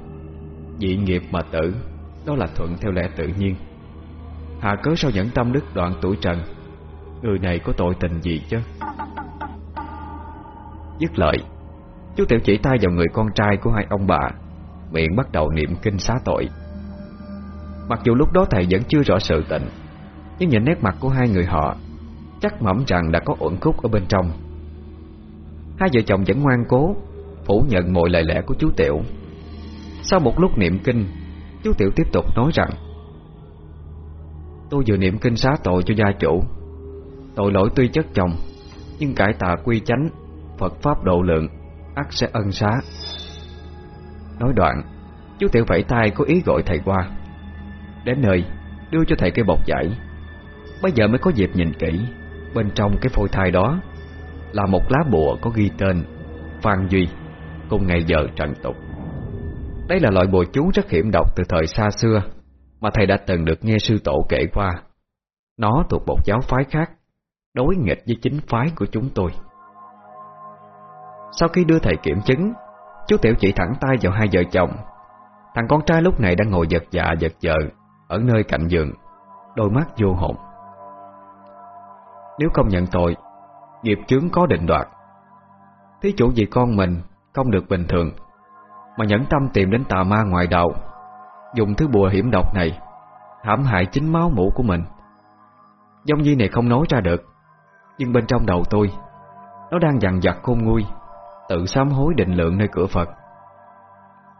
Dị nghiệp mà tử đó là thuận theo lẽ tự nhiên. Hà cớ sao nhẫn tâm đức đoạn tuổi trần? Người này có tội tình gì chứ? Dứt lời, Chú Tiểu chỉ tay vào người con trai của hai ông bà, Miệng bắt đầu niệm kinh xá tội. Mặc dù lúc đó thầy vẫn chưa rõ sự tình, Nhưng nhìn nét mặt của hai người họ, Chắc mẩm rằng đã có uẩn khúc ở bên trong. Hai vợ chồng vẫn ngoan cố, Phủ nhận mọi lời lẽ của chú Tiểu. Sau một lúc niệm kinh Chú Tiểu tiếp tục nói rằng, Tôi vừa niệm kinh xá tội cho gia chủ. Tội lỗi tuy chất chồng, Nhưng cải tà quy chánh, Phật Pháp độ lượng, ắt sẽ ân xá. Nói đoạn, Chú Tiểu vẫy tay có ý gọi thầy qua. Đến nơi, Đưa cho thầy cái bọc giải Bây giờ mới có dịp nhìn kỹ, Bên trong cái phôi thai đó Là một lá bùa có ghi tên Phan Duy, Cùng ngày giờ trần tục. Đây là loại bùa chú rất hiểm độc từ thời xa xưa, Mà thầy đã từng được nghe sư tổ kể qua. Nó thuộc một giáo phái khác, Đối nghịch với chính phái của chúng tôi. Sau khi đưa thầy kiểm chứng, Chú Tiểu chỉ thẳng tay vào hai vợ chồng. Thằng con trai lúc này đang ngồi giật dạ giật giờ Ở nơi cạnh giường, Đôi mắt vô hồn. Nếu không nhận tội, Nghiệp chướng có định đoạt. Thí chủ vì con mình Không được bình thường mà nhẫn tâm tìm đến tà ma ngoài đạo. Dùng thứ bùa hiểm độc này, hãm hại chính máu mũ của mình. Dông nhi này không nói ra được, Nhưng bên trong đầu tôi, Nó đang dằn vặt khôn nguôi, Tự sám hối định lượng nơi cửa Phật.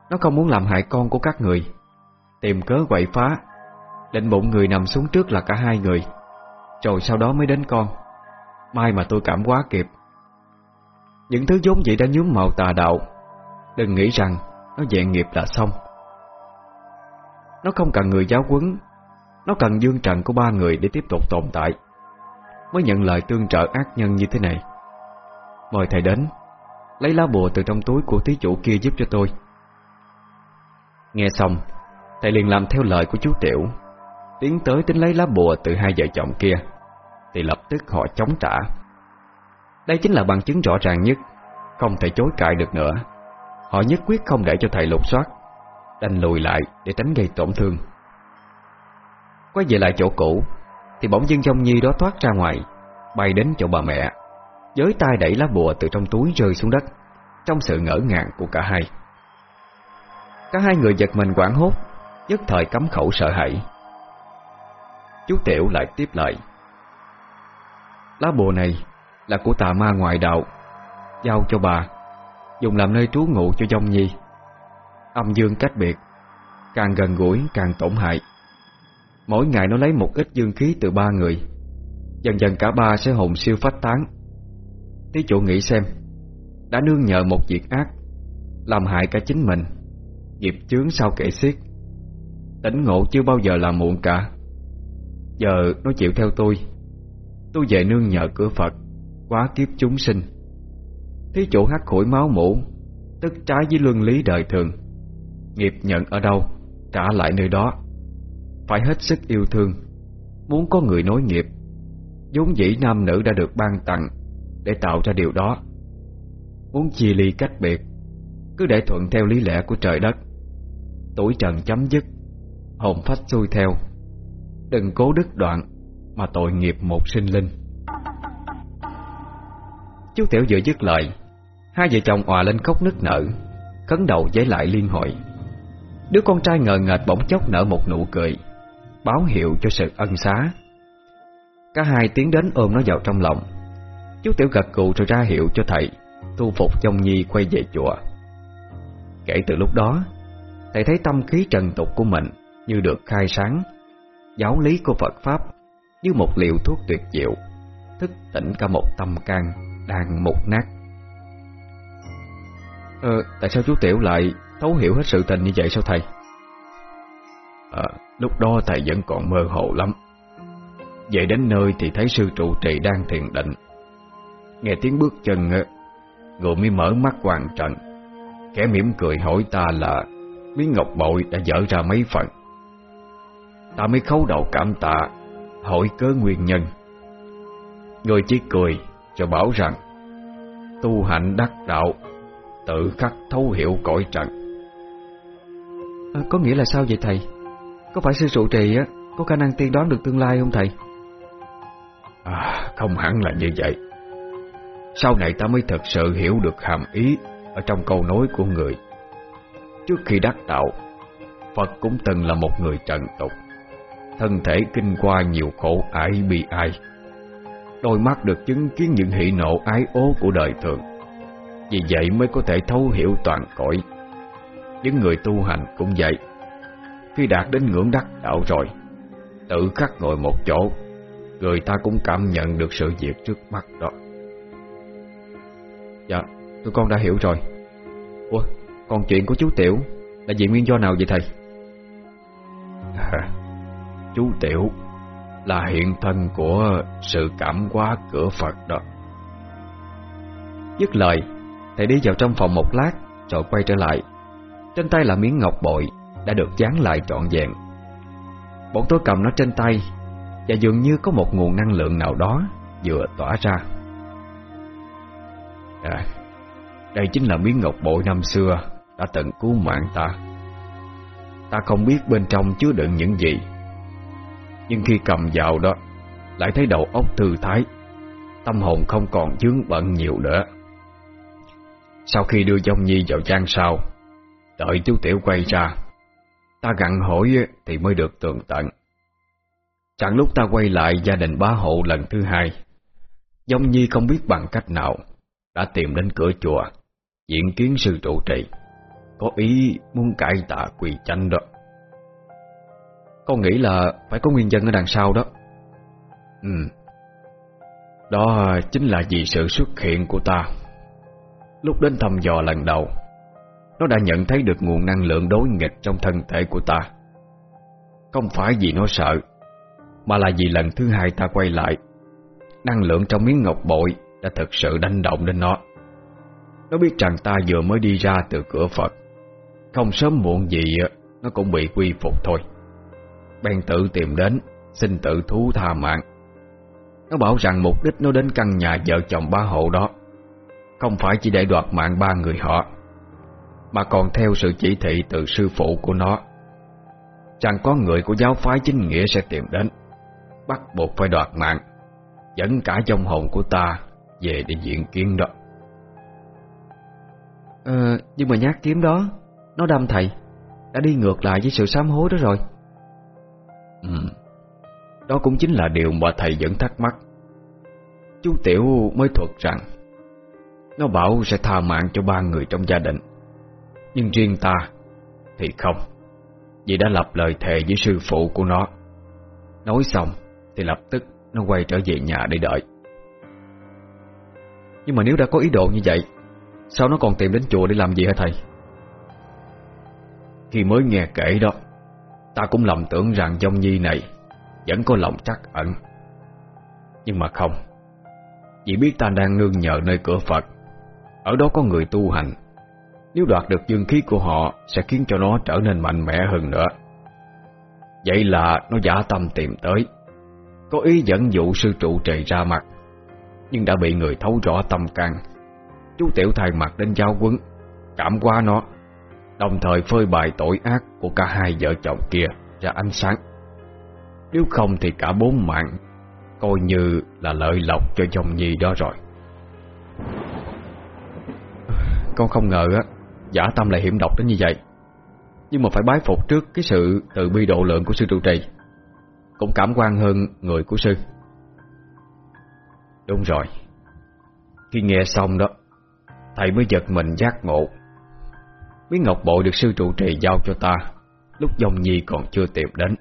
Nó không muốn làm hại con của các người, Tìm cớ quậy phá, Định bụng người nằm xuống trước là cả hai người. Rồi sau đó mới đến con, May mà tôi cảm quá kịp. Những thứ vốn vậy đã nhuốm màu tà đạo Đừng nghĩ rằng Nó dạng nghiệp là xong. Nó không cần người giáo quấn Nó cần dương trần của ba người Để tiếp tục tồn tại. Mới nhận lời tương trợ ác nhân như thế này. Mời thầy đến, Lấy lá bùa từ trong túi của thí chủ kia giúp cho tôi. Nghe xong, Thầy liền làm theo lời của chú Tiểu. Tiến tới tính lấy lá bùa từ hai vợ chồng kia, Thì lập tức họ chống trả. Đây chính là bằng chứng rõ ràng nhất, Không thể chối cãi được nữa. Họ nhất quyết không để cho thầy lục soát, Đành lùi lại để tránh gây tổn thương. Quay về lại chỗ cũ, Thì bỗng dưng trong nhi đó thoát ra ngoài, Bay đến chỗ bà mẹ Giới tay đẩy lá bùa từ trong túi rơi xuống đất, Trong sự ngỡ ngàng của cả hai. Cả hai người giật mình quảng hốt, Nhất thời cấm khẩu sợ hãi. Chú Tiểu lại tiếp lời. Lá bùa này Là của tà ma ngoại đạo, Giao cho bà. Dùng làm nơi trú ngụ cho dông nhi. Âm dương cách biệt, Càng gần gũi càng tổn hại. Mỗi ngày nó lấy một ít dương khí từ ba người, Dần dần cả ba sẽ hồn siêu phách tán. Tí chủ nghĩ xem, Đã nương nhờ một việc ác, Làm hại cả chính mình, Nghiệp chướng sao kể xiết. Tỉnh ngộ chưa bao giờ là muộn cả. Giờ nó chịu theo tôi Tôi về nương nhờ cửa Phật, Quá kiếp chúng sinh. Thí chủ hắt khủi máu mũ Tức trái với luân lý đời thường. Nghiệp nhận ở đâu, Trả lại nơi đó. Phải hết sức yêu thương. Muốn có người nối nghiệp, vốn dĩ nam nữ đã được ban tặng Để tạo ra điều đó. Muốn chia ly cách biệt, Cứ để thuận theo lý lẽ của trời đất. Tuổi trần chấm dứt, Hồn phách xuôi theo. Đừng cố đứt đoạn Mà tội nghiệp một sinh linh. Chú Tiểu vừa dứt lời Hai vợ chồng òa lên khóc nức nở, Cấn đầu giấy lại liên hội Đứa con trai ngờ ngợt bỗng chốc nở một nụ cười, Báo hiệu cho sự ân xá. Cả hai tiến đến ôm nó vào trong lòng. Chú Tiểu gật cụ rồi ra hiệu cho thầy Tu phục trong nhi quay về chùa. Kể từ lúc đó, Thầy thấy tâm khí trần tục của mình Như được khai sáng. Giáo lý của Phật Pháp Như một liều thuốc tuyệt diệu, Thức tỉnh cả một tâm can Đang mục nát. Ờ, tại sao chú Tiểu lại Thấu hiểu hết sự tình như vậy sao thầy? À, Lúc đó thầy vẫn còn mơ hồ lắm. Về đến nơi thì thấy sư trụ trì đang thiền định. Nghe tiếng bước chân ờ, Người mới mở mắt hoàn trận Kẻ mỉm cười hỏi ta là Miếng ngọc bội đã dở ra mấy phần? Ta mới khấu đầu cảm tạ Hỏi cớ nguyên nhân. Người chỉ cười cho bảo rằng Tu hạnh đắc đạo Tự khắc thấu hiểu cõi trận à, Có nghĩa là sao vậy thầy? Có phải sư trụ trì á Có khả năng tiên đoán được tương lai không thầy? À, không hẳn là như vậy. Sau này ta mới thật sự hiểu được hàm ý Ở trong câu nói của người. Trước khi đắc đạo Phật cũng từng là một người trần tục. Thân thể kinh qua nhiều khổ ải bi ai. Đôi mắt được chứng kiến những hỷ nộ ái ố của đời thường vì vậy mới có thể thấu hiểu toàn cõi. Những người tu hành cũng vậy. Khi đạt đến ngưỡng đắc đạo rồi Tự khắc ngồi một chỗ Người ta cũng cảm nhận được sự việc trước mắt đó. Dạ, tụi con đã hiểu rồi. Ủa, còn chuyện của chú Tiểu Là vì nguyên do nào vậy thầy? À, chú Tiểu là hiện thân của sự cảm hóa cửa Phật đó. Dứt lời Thầy đi vào trong phòng một lát Rồi quay trở lại. Trên tay là miếng ngọc bội Đã được dán lại trọn vẹn. Bọn tôi cầm nó trên tay Và dường như có một nguồn năng lượng nào đó Vừa tỏa ra. À, Đây chính là miếng ngọc bội năm xưa Đã từng cứu mạng ta. Ta không biết bên trong chứa đựng những gì Nhưng khi cầm vào đó Lại thấy đầu óc thư thái Tâm hồn không còn dướng bận nhiều nữa. Sau khi đưa Dông Nhi vào trang sau Đợi chú Tiểu quay ra, Ta gặn hỏi thì mới được tường tận. Chẳng lúc ta quay lại gia đình bá hộ lần thứ hai, Dông Nhi không biết bằng cách nào Đã tìm đến cửa chùa Diện kiến sư trụ trì. Có ý muốn cải tạ quỳ chanh đó. Con nghĩ là phải có nguyên nhân ở đằng sau đó? Ừ. Đó chính là vì sự xuất hiện của ta. Lúc đến thăm dò lần đầu, Nó đã nhận thấy được nguồn năng lượng đối nghịch trong thân thể của ta. Không phải vì nó sợ, Mà là vì lần thứ hai ta quay lại, Năng lượng trong miếng ngọc bội Đã thực sự đánh động đến nó. Nó biết rằng ta vừa mới đi ra từ cửa Phật, Không sớm muộn gì Nó cũng bị quy phục thôi. Bèn tự tìm đến, Xin tự thú tha mạng. Nó bảo rằng mục đích nó đến căn nhà vợ chồng ba hộ đó không phải chỉ để đoạt mạng ba người họ Mà còn theo sự chỉ thị từ sư phụ của nó. Rằng có người của giáo phái chính nghĩa sẽ tìm đến Bắt buộc phải đoạt mạng Dẫn cả trong hồn của ta Về để diện kiến đó. Ờ, nhưng mà nhát kiếm đó Nó đâm thầy Đã đi ngược lại với sự sám hối đó rồi. Ừ. Đó cũng chính là điều mà thầy vẫn thắc mắc. Chú Tiểu mới thuật rằng nó bảo sẽ tha mạng cho ba người trong gia đình. Nhưng riêng ta Thì không. Vì đã lập lời thề với sư phụ của nó. Nói xong Thì lập tức nó quay trở về nhà để đợi. Nhưng mà nếu đã có ý đồ như vậy, Sao nó còn tìm đến chùa để làm gì hả thầy? Khi mới nghe kể đó, Ta cũng lầm tưởng rằng dông nhi này Vẫn có lòng trắc ẩn. Nhưng mà không. Chỉ biết ta đang nương nhờ nơi cửa Phật ở đó có người tu hành. Nếu đoạt được dương khí của họ, Sẽ khiến cho nó trở nên mạnh mẽ hơn nữa. Vậy là nó giả tâm tìm tới. Có ý dẫn dụ sư trụ trì ra mặt, Nhưng đã bị người thấu rõ tâm can. Chú Tiểu thay mặt đến giáo quấn Cảm qua nó, Đồng thời phơi bày tội ác Của cả hai vợ chồng kia ra ánh sáng. Nếu không thì cả bốn mạng Coi như là lợi lộc cho dòng nhi đó rồi. Con không ngờ á, Giả tâm lại hiểm độc đến như vậy. Nhưng mà phải bái phục trước Cái sự từ bi độ lượng của sư trụ trì, Cũng cảm quan hơn người của sư. Đúng rồi. Khi nghe xong đó, Thầy mới giật mình giác ngộ. Miếng ngọc bội được sư trụ trì giao cho ta, Lúc dòng nhi còn chưa tìm đến.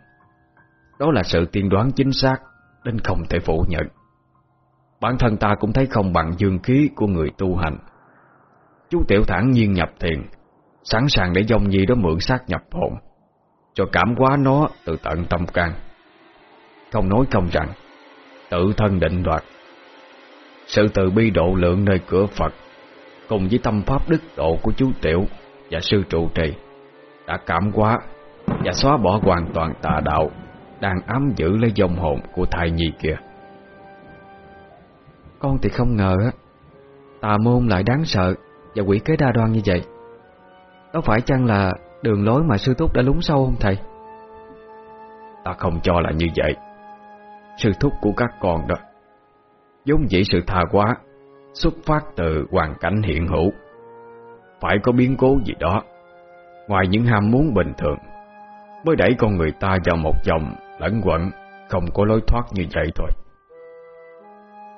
Đó là sự tiên đoán chính xác Đến không thể phủ nhận. Bản thân ta cũng thấy không bằng dương khí của người tu hành. Chú Tiểu thản nhiên nhập thiền, Sẵn sàng để dòng nhi đó mượn xác nhập hồn, Cho cảm hóa nó từ tận tâm can. Không nói không rằng, Tự thân định đoạt. Sự từ bi độ lượng nơi cửa Phật, Cùng với tâm pháp đức độ của chú Tiểu Và sư trụ trì, Đã cảm hóa Và xóa bỏ hoàn toàn tà đạo Đang ám giữ lấy dòng hồn của thai nhi kia. Con thì không ngờ á Tà môn lại đáng sợ. Và quỷ kế đa đoan như vậy. Đó phải chăng là đường lối mà sư thúc đã lúng sâu không thầy? Ta không cho là như vậy. Sư thúc của các con đó, vốn dĩ sự tha quá, Xuất phát từ hoàn cảnh hiện hữu. Phải có biến cố gì đó, Ngoài những ham muốn bình thường, Mới đẩy con người ta vào một dòng Lẫn quẩn, Không có lối thoát như vậy thôi.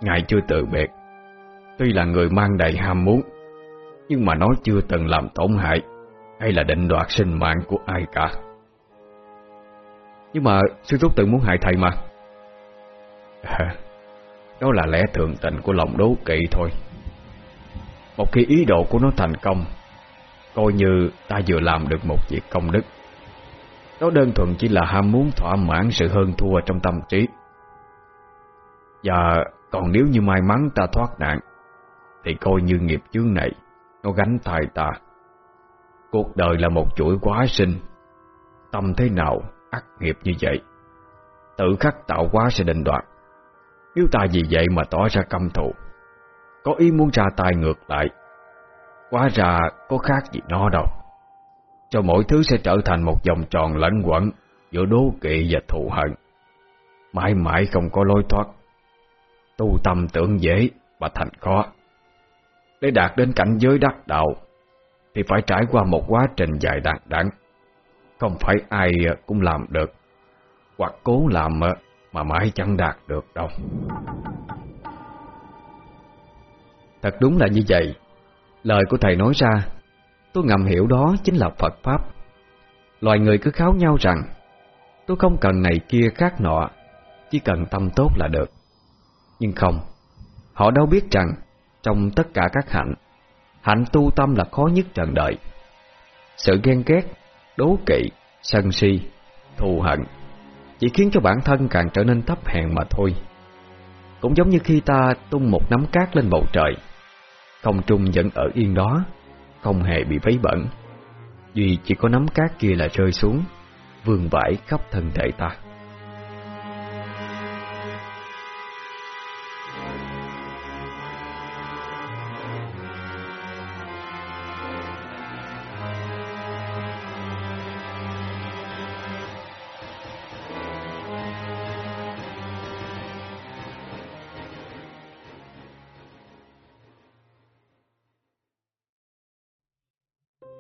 Ngài chưa từ biệt, Tuy là người mang đầy ham muốn nhưng mà nó chưa từng làm tổn hại Hay là định đoạt sinh mạng của ai cả. Nhưng mà sư thúc tự muốn hại thầy mà. Đó là lẽ thường tình của lòng đố kỵ thôi. Một khi ý đồ của nó thành công, Coi như ta vừa làm được một việc công đức. Nó đơn thuần chỉ là ham muốn thỏa mãn sự hơn thua trong tâm trí. Và còn nếu như may mắn ta thoát nạn, Thì coi như nghiệp chướng này nó gánh tài ta. Cuộc đời là một chuỗi quá sinh. Tâm thế nào ác nghiệp như vậy? Tự khắc tạo quá sẽ định đoạt. Nếu ta vì vậy mà tỏ ra căm thù, Có ý muốn ra tay ngược lại, Quá ra có khác gì nó đâu. Cho mỗi thứ sẽ trở thành một vòng tròn lẫn quẩn Giữa đố kỵ và thù hận. Mãi mãi không có lối thoát. Tu tâm tưởng dễ mà thành khó. Để đạt đến cảnh giới đắc đạo, Thì phải trải qua một quá trình dài đằng đẵng. Không phải ai cũng làm được, Hoặc cố làm mà mãi chẳng đạt được đâu. Thật đúng là như vậy. Lời của thầy nói ra, Tôi ngầm hiểu đó chính là Phật Pháp. Loài người cứ kháo nhau rằng, Tôi không cần này kia khác nọ, Chỉ cần tâm tốt là được. Nhưng không, Họ đâu biết rằng trong tất cả các hạnh. Hạnh tu tâm là khó nhất trần đời. Sự ghen ghét, Đố kỵ, Sân si, Thù hận Chỉ khiến cho bản thân càng trở nên thấp hèn mà thôi. Cũng giống như khi ta tung một nắm cát lên bầu trời, không trung vẫn ở yên đó, Không hề bị vấy bẩn, Duy chỉ có nắm cát kia là rơi xuống Vương vãi khắp thân thể ta.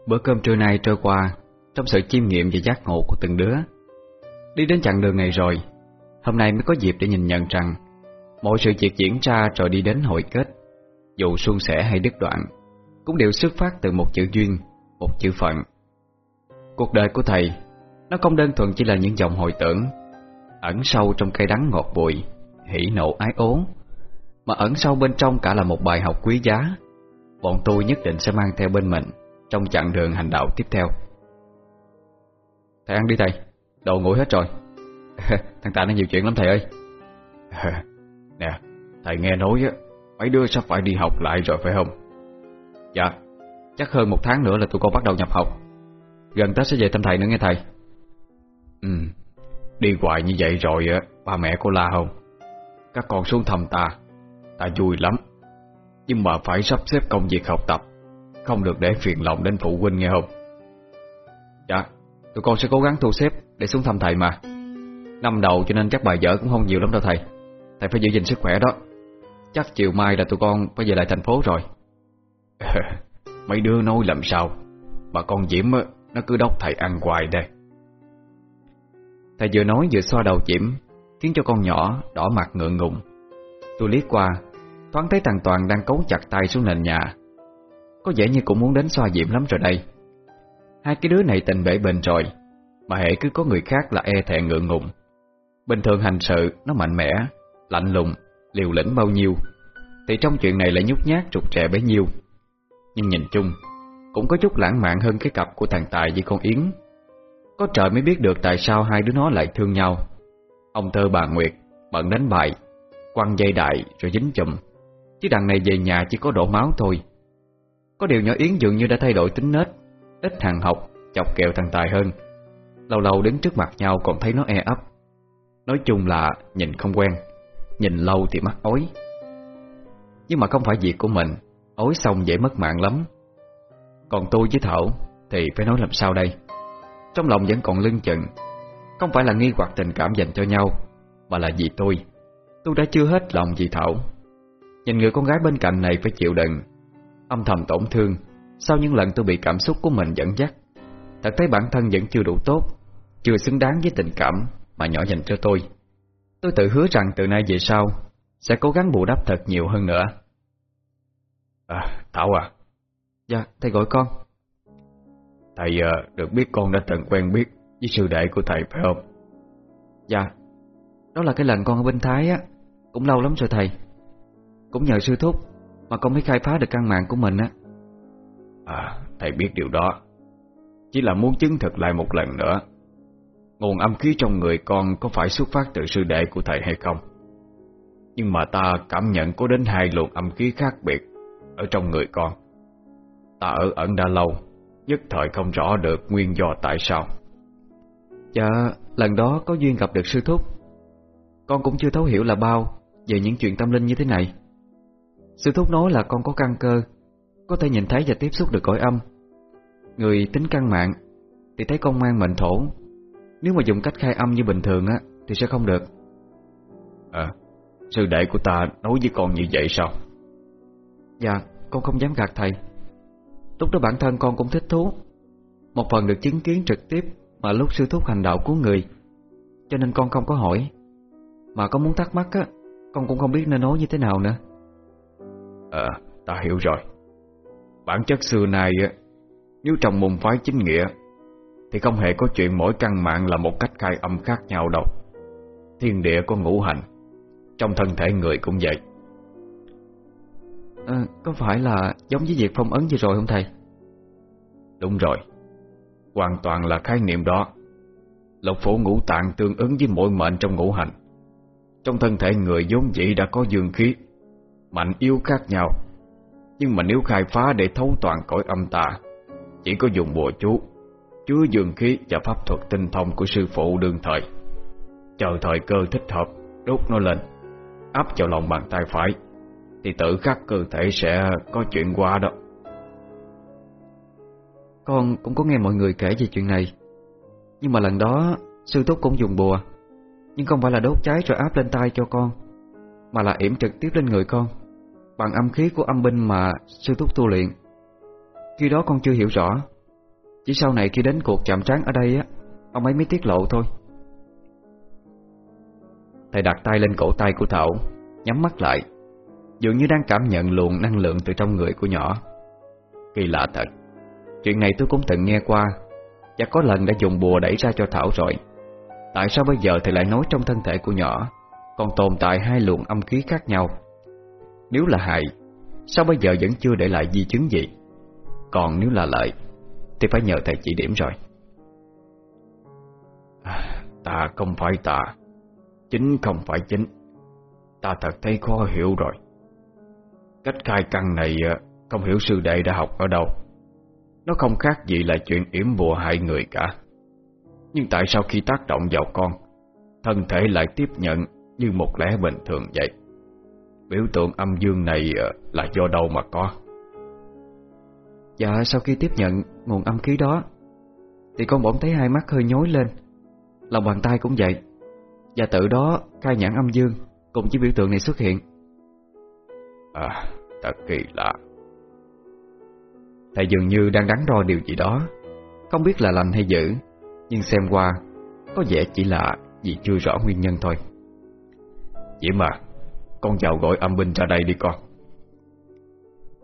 Bữa cơm trưa nay trôi qua Trong sự chiêm nghiệm và giác ngộ của từng đứa. Đi đến chặng đường này rồi, Hôm nay mới có dịp để nhìn nhận rằng Mọi sự việc diễn ra rồi đi đến hội kết. Dù suôn sẻ hay đứt đoạn, Cũng đều xuất phát từ một chữ duyên, Một chữ phận. Cuộc đời của thầy, Nó không đơn thuần chỉ là những dòng hồi tưởng, Ẩn sâu trong cây đắng ngọt bụi, Hỉ nộ ái ố, Mà ẩn sâu bên trong cả là một bài học quý giá. Bọn tôi nhất định sẽ mang theo bên mình trong chặng đường hành đạo tiếp theo. Thầy ăn đi thầy Đồ nguội hết rồi. Thằng Tạ nó nhiều chuyện lắm thầy ơi. Nè, Thầy nghe nói á, Mấy đứa sắp phải đi học lại rồi phải không? Dạ Chắc hơn một tháng nữa là tụi con bắt đầu nhập học. Gần Tết sẽ về thăm thầy nữa nghe thầy. Ừ Đi hoài như vậy rồi á, Ba mẹ có la không? Các con xuống thăm ta Ta vui lắm. Nhưng mà phải sắp xếp công việc học tập không được để phiền lòng đến phụ huynh nghe không? Dạ Tụi con sẽ cố gắng thu xếp để xuống thăm thầy mà. Năm đầu cho nên chắc bài vở cũng không nhiều lắm đâu thầy. Thầy phải giữ gìn sức khỏe đó. Chắc chiều mai là tụi con phải về lại thành phố rồi. Mấy đứa nói làm sao? Mà con Diễm nó cứ đốc thầy ăn hoài đây. Thầy vừa nói vừa xoa đầu Diễm, Khiến cho con nhỏ đỏ mặt ngượng ngùng. Tôi liếc qua, Thoáng thấy thằng Toàn đang cấu chặt tay xuống nền nhà có vẻ như cũng muốn đến xoa diệm lắm rồi đây. Hai cái đứa này tình bể bền rồi Mà hệ cứ có người khác là e thẹn ngượng ngùng. Bình thường hành sự Nó mạnh mẽ, lạnh lùng Liều lĩnh bao nhiêu Thì trong chuyện này lại nhút nhát trục trẻ bấy nhiêu. Nhưng nhìn chung Cũng có chút lãng mạn hơn cái cặp của thằng Tài với con Yến. Có trời mới biết được tại sao hai đứa nó lại thương nhau. Ông thơ bà Nguyệt Bận đánh bại Quăng dây đại rồi dính chùm. Chứ đằng này về nhà chỉ có đổ máu thôi có điều nhỏ Yến dường như đã thay đổi tính nết Ít hàng học, chọc kẹo thằng Tài hơn. Lâu lâu đứng trước mặt nhau còn thấy nó e ấp. Nói chung là nhìn không quen Nhìn lâu thì mắt ối Nhưng mà không phải việc của mình Ối xong dễ mất mạng lắm. Còn tôi với Thảo Thì phải nói làm sao đây? Trong lòng vẫn còn lưng chừng Không phải là nghi hoặc tình cảm dành cho nhau Mà là vì tôi. Tôi đã chưa hết lòng vì Thảo. Nhìn người con gái bên cạnh này phải chịu đựng Âm thầm tổn thương. Sau những lần tôi bị cảm xúc của mình dẫn dắt Thật thấy bản thân vẫn chưa đủ tốt Chưa xứng đáng với tình cảm Mà nhỏ dành cho tôi. Tôi tự hứa rằng từ nay về sau Sẽ cố gắng bù đắp thật nhiều hơn nữa. À Thảo à. Dạ, thầy gọi con. Thầy uh, được biết con đã từng quen biết với sư đệ của thầy phải không? Dạ, đó là cái lần con ở bên Thái á Cũng lâu lắm rồi thầy. Cũng nhờ sư thúc Mà con mới khai phá được căn mạng của mình á. À, thầy biết điều đó. Chỉ là muốn chứng thực lại một lần nữa Nguồn âm khí trong người con có phải xuất phát từ sư đệ của thầy hay không? Nhưng mà ta cảm nhận có đến hai luồng âm khí khác biệt Ở trong người con. Ta ở ẩn đã lâu Nhất thời không rõ được nguyên do tại sao. Dạ, lần đó có duyên gặp được sư thúc. Con cũng chưa thấu hiểu là bao Về những chuyện tâm linh như thế này Sư thúc nói là con có căn cơ Có thể nhìn thấy và tiếp xúc được cõi âm. Người tính căn mạng Thì thấy con mang mệnh thổ. Nếu mà dùng cách khai âm như bình thường á Thì sẽ không được. À, sư đệ của ta nói với con như vậy sao? Dạ, con không dám gạt thầy. Lúc đó bản thân con cũng thích thú. Một phần được chứng kiến trực tiếp Mà lúc sư thúc hành đạo cứu người. Cho nên con không có hỏi. Mà có muốn thắc mắc á Con cũng không biết nên nói như thế nào nữa Ờ, ta hiểu rồi. Bản chất xưa nay Nếu trong môn phái chính nghĩa Thì không hề có chuyện mỗi căn mạng là một cách khai âm khác nhau đâu. Thiên địa có ngũ hành Trong thân thể người cũng vậy. À, Có phải là giống với việc phong ấn vừa rồi không thầy? Đúng rồi. Hoàn toàn là khái niệm đó. Lục phủ ngũ tạng tương ứng với mỗi mệnh trong ngũ hành. Trong thân thể người vốn dĩ đã có dương khí Mạnh yếu khác nhau. Nhưng mà nếu khai phá để thấu toàn cõi âm tà, Chỉ có dùng bùa chú, Chứa dương khí và pháp thuật tinh thông của sư phụ đương thời. Chờ thời cơ thích hợp, Đốt nó lên, Áp vào lòng bàn tay phải, Thì tự khắc cơ thể sẽ có chuyện qua đó. Con cũng có nghe mọi người kể về chuyện này. Nhưng mà lần đó, Sư Túc cũng dùng bùa, Nhưng không phải là đốt cháy rồi áp lên tay cho con. Mà là yểm trực tiếp lên người con, Bằng âm khí của âm binh mà Sư thúc tu luyện. Khi đó con chưa hiểu rõ, Chỉ sau này khi đến cuộc chạm trán ở đây á, Ông ấy mới tiết lộ thôi. Thầy đặt tay lên cổ tay của Thảo, Nhắm mắt lại, Dường như đang cảm nhận luồng năng lượng từ trong người của nhỏ. Kỳ lạ thật, Chuyện này tôi cũng từng nghe qua, Và có lần đã dùng bùa đẩy ra cho Thảo rồi. Tại sao bây giờ thầy lại nói trong thân thể của nhỏ? Còn tồn tại hai luồng âm khí khác nhau. Nếu là hại Sao bây giờ vẫn chưa để lại di chứng gì? Còn nếu là lợi Thì phải nhờ thầy chỉ điểm rồi. À, Ta không phải ta. Chính không phải chính. Ta thật thấy khó hiểu rồi. Cách khai căn này à, Không hiểu sư đệ đã học ở đâu. Nó không khác gì là chuyện yểm bùa hại người cả. Nhưng tại sao khi tác động vào con Thân thể lại tiếp nhận như một lẽ bình thường vậy. Biểu tượng âm dương này Là do đâu mà có? Dạ sau khi tiếp nhận nguồn âm khí đó Thì con bỗng thấy hai mắt hơi nhối lên. Lòng bàn tay cũng vậy. Và tự đó khai nhãn âm dương Cùng với biểu tượng này xuất hiện. À thật kỳ lạ. Thầy dường như đang đắn đo điều gì đó. Không biết là lành hay dữ Nhưng xem qua Có vẻ chỉ là vì chưa rõ nguyên nhân thôi Diễm à Con vào gọi âm binh ra đây đi con.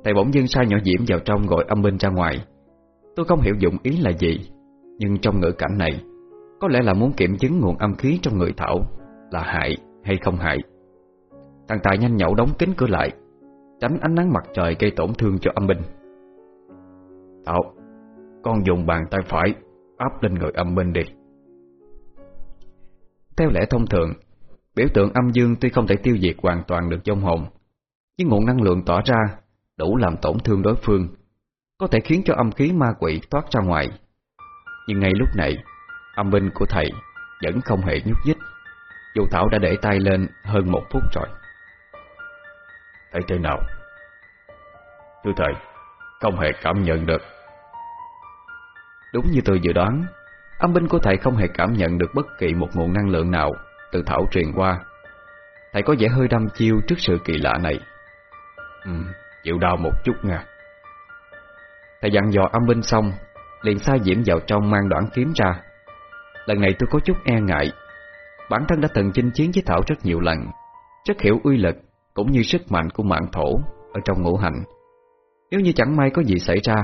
Thầy bỗng dưng sai nhỏ Diễm vào trong gọi âm binh ra ngoài. Tôi không hiểu dụng ý là gì, Nhưng trong ngữ cảnh này, Có lẽ là muốn kiểm chứng nguồn âm khí trong người Thảo Là hại hay không hại. Thằng Tài nhanh nhậu đóng kín cửa lại, Tránh ánh nắng mặt trời gây tổn thương cho âm binh. Thảo, Con dùng bàn tay phải Áp lên người âm binh đi. Theo lẽ thông thường Biểu tượng âm dương tuy không thể tiêu diệt hoàn toàn được trong hồn Nhưng nguồn năng lượng tỏa ra Đủ làm tổn thương đối phương Có thể khiến cho âm khí ma quỷ thoát ra ngoài. Nhưng ngay lúc này Âm binh của thầy Vẫn không hề nhúc nhích Dù Thảo đã để tay lên hơn một phút rồi. Thấy thế nào? Thưa thầy Không hề cảm nhận được. Đúng như tôi dự đoán Âm binh của thầy không hề cảm nhận được bất kỳ một nguồn năng lượng nào Từ Thảo truyền qua. Thầy có vẻ hơi đăm chiêu trước sự kỳ lạ này. Ừ, chịu đau một chút nha. Thầy dặn dò âm binh xong Liền sai Diễm vào trong mang đoạn kiếm ra. Lần này tôi có chút e ngại. Bản thân đã từng chinh chiến với Thảo rất nhiều lần Rất hiểu uy lực Cũng như sức mạnh của mạng thổ Ở trong ngũ hành. Nếu như chẳng may có gì xảy ra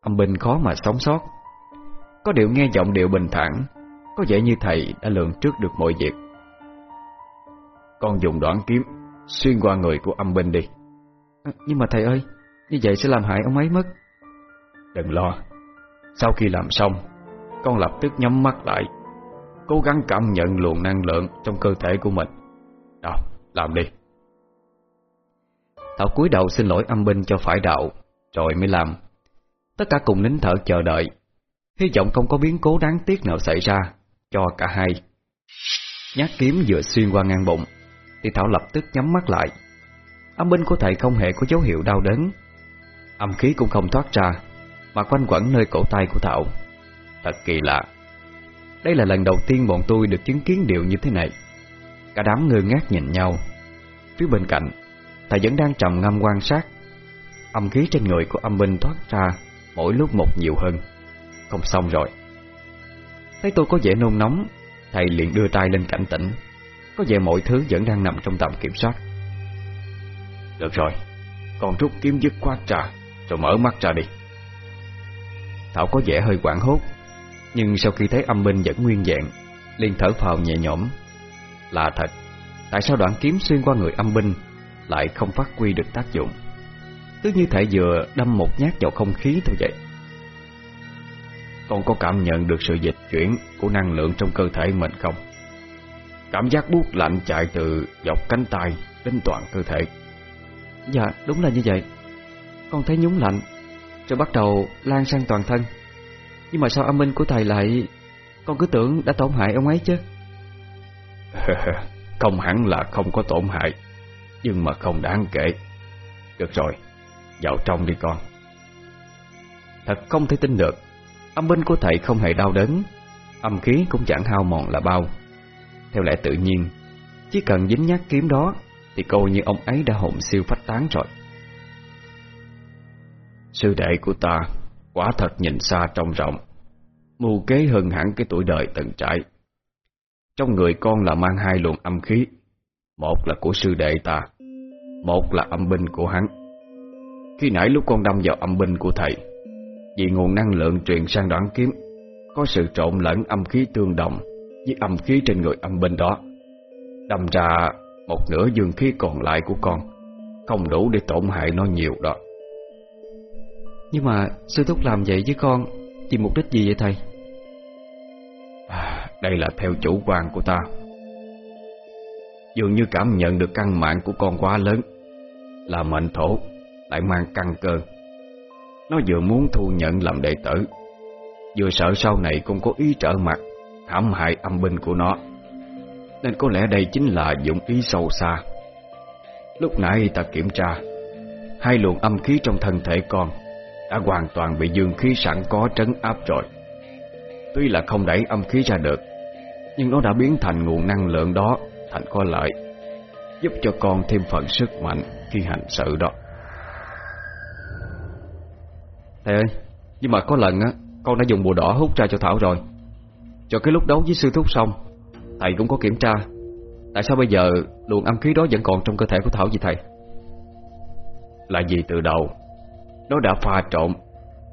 Âm binh khó mà sống sót. Có điều nghe giọng điệu bình thản Có vẻ như thầy đã lường trước được mọi việc Con dùng đoạn kiếm Xuyên qua người của âm binh đi. À, Nhưng mà thầy ơi Như vậy sẽ làm hại ông ấy mất. Đừng lo Sau khi làm xong Con lập tức nhắm mắt lại Cố gắng cảm nhận luồng năng lượng Trong cơ thể của mình. Nào làm đi. Thảo cúi đầu xin lỗi âm binh cho phải đạo Rồi mới làm. Tất cả cùng nín thở chờ đợi. Hy vọng không có biến cố đáng tiếc nào xảy ra Cho cả hai. Nhát kiếm vừa xuyên qua ngang bụng thì Thảo lập tức nhắm mắt lại. Âm binh của thầy không hề có dấu hiệu đau đớn. Âm khí cũng không thoát ra, Mà quanh quẩn nơi cổ tay của Thảo. Thật kỳ lạ. Đây là lần đầu tiên bọn tôi được chứng kiến điều như thế này. Cả đám ngơ ngác nhìn nhau. Phía bên cạnh, Thầy vẫn đang trầm ngâm quan sát. Âm khí trên người của âm binh thoát ra Mỗi lúc một nhiều hơn. Không xong rồi. Thấy tôi có vẻ nôn nóng, Thầy liền đưa tay lên cảnh tỉnh. Có vẻ mọi thứ vẫn đang nằm trong tầm kiểm soát. Được rồi Con rút kiếm dứt khoát ra Rồi mở mắt ra đi. Thảo có vẻ hơi quảng hốt Nhưng sau khi thấy âm binh vẫn nguyên vẹn liền thở phào nhẹ nhõm. Là thật Tại sao đoạn kiếm xuyên qua người âm binh Lại không phát huy được tác dụng? Cứ như thể vừa đâm một nhát vào không khí thôi vậy. Con có cảm nhận được sự dịch chuyển Của năng lượng trong cơ thể mình không Cảm giác buốt lạnh chạy từ dọc cánh tay Đến toàn cơ thể. Dạ đúng là như vậy. Con thấy nhúng lạnh Rồi bắt đầu lan sang toàn thân. Nhưng mà sao âm minh của thầy lại Con cứ tưởng đã tổn hại ông ấy chứ? Không hẳn là không có tổn hại Nhưng mà không đáng kể. Được rồi Vào trong đi con. Thật không thể tin được Âm binh của thầy không hề đau đớn Âm khí cũng chẳng hao mòn là bao theo lẽ tự nhiên, Chỉ cần dính nhát kiếm đó Thì coi như ông ấy đã hồn siêu phách tán rồi. Sư đệ của ta Quả thật nhìn xa trông rộng, Mưu kế hơn hẳn cái tuổi đời từng trải. Trong người con là mang hai luồng âm khí, Một là của sư đệ ta, Một là âm binh của hắn. Khi nãy lúc con đâm vào âm binh của thầy, Vì nguồn năng lượng truyền sang đoạn kiếm, Có sự trộn lẫn âm khí tương đồng với âm khí trên người âm binh đó Đâm ra một nửa dương khí còn lại của con Không đủ để tổn hại nó nhiều đó. Nhưng mà sư thúc làm vậy với con Vì mục đích gì vậy thầy? À, Đây là theo chủ quan của ta. Dường như cảm nhận được căn mạng của con quá lớn Là mệnh thổ Lại mang căn cơ. Nó vừa muốn thu nhận làm đệ tử Vừa sợ sau này con có ý trở mặt hãm hại âm binh của nó. Nên có lẽ đây chính là dụng ý sâu xa. Lúc nãy ta kiểm tra, Hai luồng âm khí trong thân thể con Đã hoàn toàn bị dương khí sẵn có trấn áp rồi. Tuy là không đẩy âm khí ra được, Nhưng nó đã biến thành nguồn năng lượng đó Thành có lợi, Giúp cho con thêm phần sức mạnh Khi hành sự đó. Thầy ơi, Nhưng mà có lần á, Con đã dùng bùa đỏ hút ra cho Thảo rồi. Cho cái lúc đấu với sư thúc xong, Thầy cũng có kiểm tra. Tại sao bây giờ luồng âm khí đó vẫn còn trong cơ thể của Thảo vậy thầy? Là vì từ đầu, Nó đã pha trộn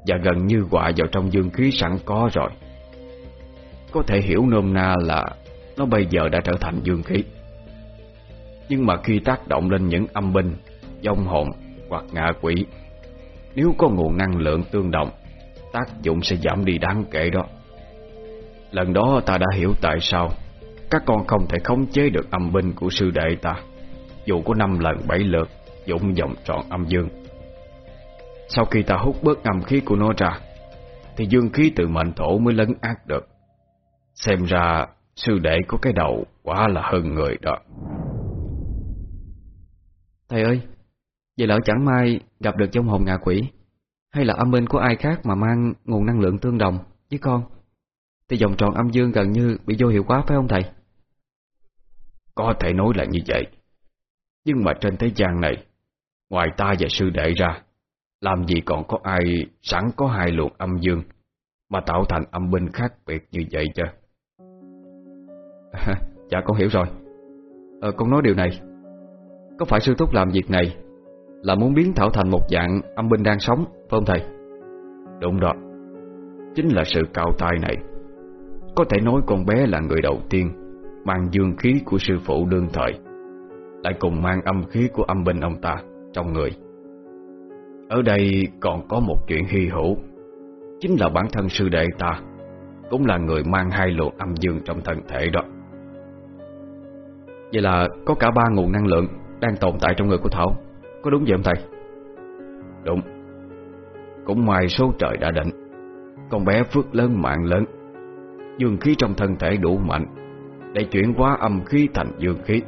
Và gần như hòa vào trong dương khí sẵn có rồi. Có thể hiểu nôm na là Nó bây giờ đã trở thành dương khí. Nhưng mà khi tác động lên những âm binh Dông hồn hoặc ngạ quỷ, Nếu có nguồn năng lượng tương đồng, Tác dụng sẽ giảm đi đáng kể đó. Lần đó ta đã hiểu tại sao Các con không thể khống chế được âm binh của sư đệ ta. Dù có năm lần bảy lượt, dũng vòng trọn âm dương. Sau khi ta hút bớt âm khí của nó ra, Thì dương khí từ mệnh thổ mới lấn át được. Xem ra, sư đệ có cái đầu quá là hơn người đó. Thầy ơi, Vậy lỡ chẳng may gặp được trong hồn ngạ quỷ? Hay là âm binh của ai khác mà mang nguồn năng lượng tương đồng với con? Thì vòng tròn âm dương gần như bị vô hiệu quá phải không thầy? Có thể nói là như vậy. Nhưng mà trên thế gian này Ngoài ta và sư đệ ra Làm gì còn có ai sẵn có hai luồng âm dương Mà tạo thành âm binh khác biệt như vậy chứ? À, Dạ con hiểu rồi. Ờ, Con nói điều này. Có phải sư thúc làm việc này Là muốn biến Thảo thành một dạng âm binh đang sống Phải không thầy? Đúng đó. Chính là sự cao tay này có thể nói con bé là người đầu tiên Mang dương khí của sư phụ đương thời, Lại cùng mang âm khí của âm binh ông ta Trong người. Ở đây còn có một chuyện hy hữu, Chính là bản thân sư đệ ta Cũng là người mang hai luồng âm dương trong thân thể đó. Vậy là có cả ba nguồn năng lượng Đang tồn tại trong người của Thảo, Có đúng vậy không thầy? Đúng. Cũng may số trời đã định, Con bé phước lớn mạng lớn Dương khí trong thân thể đủ mạnh, Để chuyển hóa âm khí thành dương khí.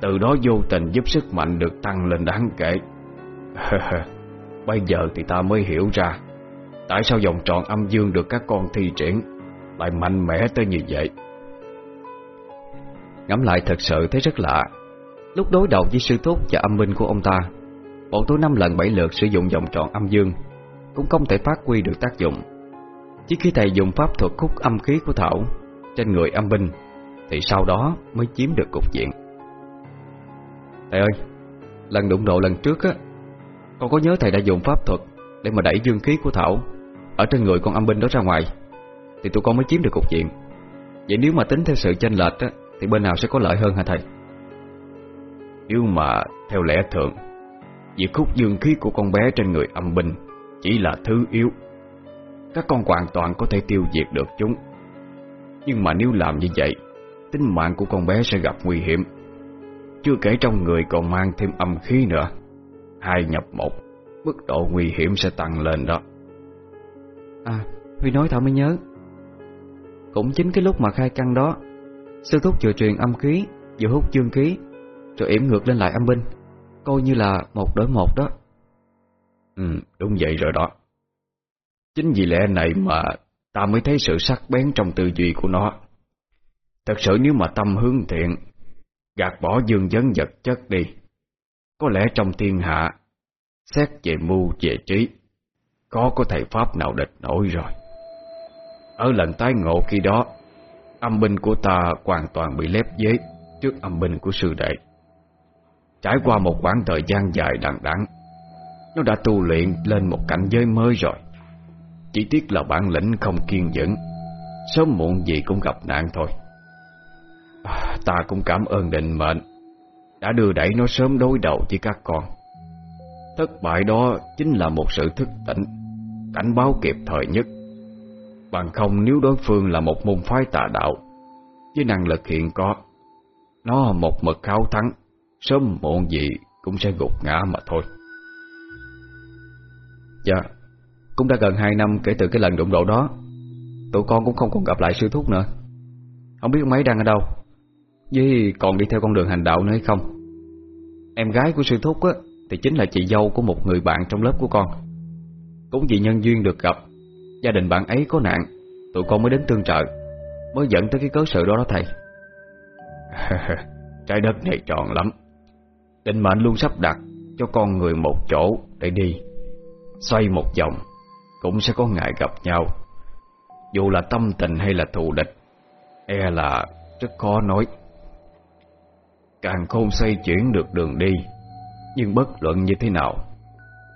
Từ đó vô tình giúp sức mạnh được tăng lên đáng kể. Bây giờ thì ta mới hiểu ra, Tại sao vòng tròn âm dương được các con thi triển Lại mạnh mẽ tới như vậy. Ngắm lại thật sự thấy rất lạ. Lúc đối đầu với sư thúc và âm binh của ông ta, Bọn tôi năm lần bảy lượt sử dụng vòng tròn âm dương, Cũng không thể phát huy được tác dụng. Chỉ khi thầy dùng pháp thuật khúc âm khí của Thảo Trên người âm binh, Thì sau đó mới chiếm được cục diện. Thầy ơi, Lần đụng độ lần trước á, Con có nhớ thầy đã dùng pháp thuật Để mà đẩy dương khí của Thảo Ở trên người con âm binh đó ra ngoài, Thì tụi con mới chiếm được cục diện. Vậy nếu mà tính theo sự chênh lệch á, Thì bên nào sẽ có lợi hơn hả thầy? Nếu mà theo lẽ thường, Việc khúc dương khí của con bé trên người âm binh Chỉ là thứ yếu. Các con hoàn toàn có thể tiêu diệt được chúng. Nhưng mà nếu làm như vậy Tính mạng của con bé sẽ gặp nguy hiểm. Chưa kể trong người còn mang thêm âm khí nữa. Hai nhập một Mức độ nguy hiểm sẽ tăng lên đó. À Huy nói Thảo mới nhớ. Cũng chính cái lúc mà khai căn đó Sư thúc vừa truyền âm khí Vừa hút dương khí Rồi yểm ngược lên lại âm binh Coi như là một đối một đó. Ừ đúng vậy rồi đó Chính vì lẽ này mà Ta mới thấy sự sắc bén trong tư duy của nó. Thật sự nếu mà tâm hướng thiện, Gạt bỏ dương vấn vật chất đi, Có lẽ trong thiên hạ, Xét về mưu, về trí, Có có thầy Pháp nào địch nổi rồi. Ở lần tái ngộ khi đó, Âm binh của ta hoàn toàn bị lép dế Trước âm binh của sư đệ. Trải qua một khoảng thời gian dài đằng đẵng, Nó đã tu luyện lên một cảnh giới mới rồi. Chỉ tiếc là bản lĩnh không kiên nhẫn. Sớm muộn gì cũng gặp nạn thôi. À, Ta cũng cảm ơn định mệnh. Đã đưa đẩy nó sớm đối đầu với các con. Thất bại đó chính là một sự thức tỉnh Cảnh báo kịp thời nhất. Bằng không nếu đối phương là một môn phái tà đạo Với năng lực hiện có Nó một mực khao thắng Sớm muộn gì cũng sẽ gục ngã mà thôi. Dạ. Cũng đã gần 2 năm kể từ cái lần đụng độ đó. Tụi con cũng không còn gặp lại sư thúc nữa. Không biết ông ấy đang ở đâu. Với còn đi theo con đường hành đạo nữa hay không? Em gái của sư thúc á, Thì chính là chị dâu của một người bạn trong lớp của con. Cũng vì nhân duyên được gặp, Gia đình bạn ấy có nạn, Tụi con mới đến tương trợ, Mới dẫn tới cái cớ sự đó đó thầy. Trái đất này tròn lắm. Định mệnh luôn sắp đặt Cho con người một chỗ để đi, Xoay một vòng. Cũng sẽ có ngày gặp nhau. Dù là tâm tình hay là thù địch E là rất khó nói. Càng không xoay chuyển được đường đi Nhưng bất luận như thế nào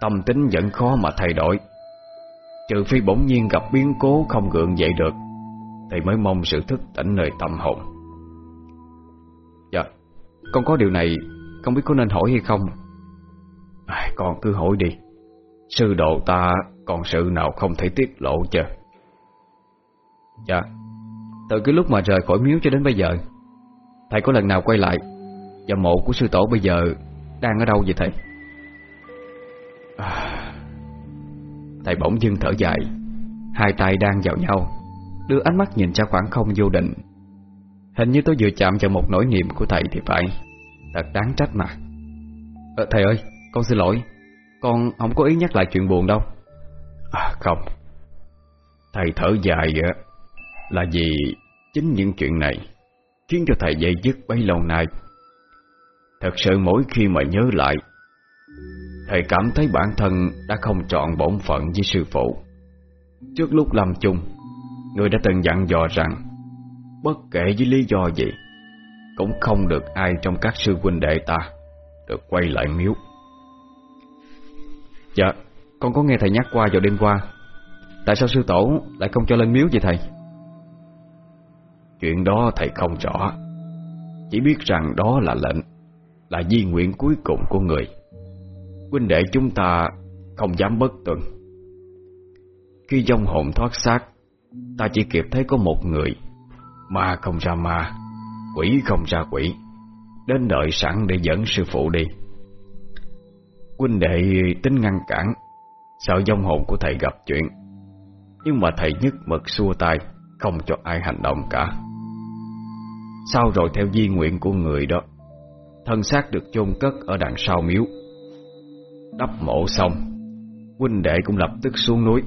Tâm tính vẫn khó mà thay đổi. Trừ phi bỗng nhiên gặp biến cố không gượng dậy được Thì mới mong sự thức tỉnh nơi tâm hồn. Dạ Con có điều này Không biết có nên hỏi hay không? À, Con cứ hỏi đi. Sư độ ta còn sự nào không thể tiết lộ chứ? Dạ. Từ cái lúc mà rời khỏi miếu cho đến bây giờ Thầy có lần nào quay lại Và mộ của sư tổ bây giờ Đang ở đâu vậy thầy? À, Thầy bỗng dưng thở dài Hai tay đang vào nhau Đưa ánh mắt nhìn ra khoảng không vô định. Hình như tôi vừa chạm vào một nỗi niềm của thầy thì phải Thật đáng trách mà. À, Thầy ơi, con xin lỗi. Con không có ý nhắc lại chuyện buồn đâu. À không. Thầy thở dài á Là vì chính những chuyện này Khiến cho thầy dây dứt bấy lâu nay. Thật sự mỗi khi mà nhớ lại, Thầy cảm thấy bản thân đã không trọn bổn phận với sư phụ. Trước lúc làm chung, Người đã từng dặn dò rằng, Bất kể với lý do gì, Cũng không được ai trong các sư huynh đệ ta Được quay lại miếu. Dạ. Con có nghe thầy nhắc qua vào đêm qua. Tại sao sư tổ lại không cho lên miếu vậy thầy? Chuyện đó thầy không rõ. Chỉ biết rằng đó là lệnh, Là di nguyện cuối cùng của người. Huynh đệ chúng ta Không dám bất tuân Khi dông hồn thoát xác, Ta chỉ kịp thấy có một người, Ma không ra ma, Quỷ không ra quỷ, Đến đợi sẵn để dẫn sư phụ đi. Huynh đệ tính ngăn cản, Sợ dông hồn của thầy gặp chuyện. Nhưng mà thầy nhất mực xua tay, Không cho ai hành động cả. Sau rồi theo di nguyện của người đó, Thân xác được chôn cất ở đằng sau miếu. Đắp mộ xong Huynh đệ cũng lập tức xuống núi.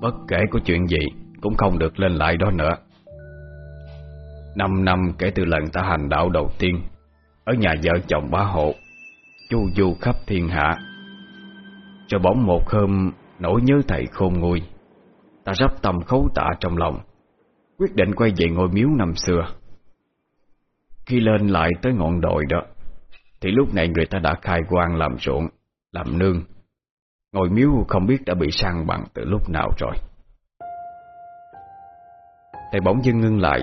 Bất kể có chuyện gì, Cũng không được lên lại đó nữa. Năm năm kể từ lần ta hành đạo đầu tiên, Ở nhà vợ chồng bá hộ Chu du khắp thiên hạ. Rồi bỗng một hôm, Nỗi nhớ thầy khôn nguôi. Ta rắp tâm khấu tạ trong lòng, Quyết định quay về ngôi miếu năm xưa. Khi lên lại tới ngọn đồi đó, Thì lúc này người ta đã khai quang làm ruộng, Làm nương. Ngôi miếu không biết đã bị sang bằng từ lúc nào rồi. Thầy bỗng dưng ngưng lại,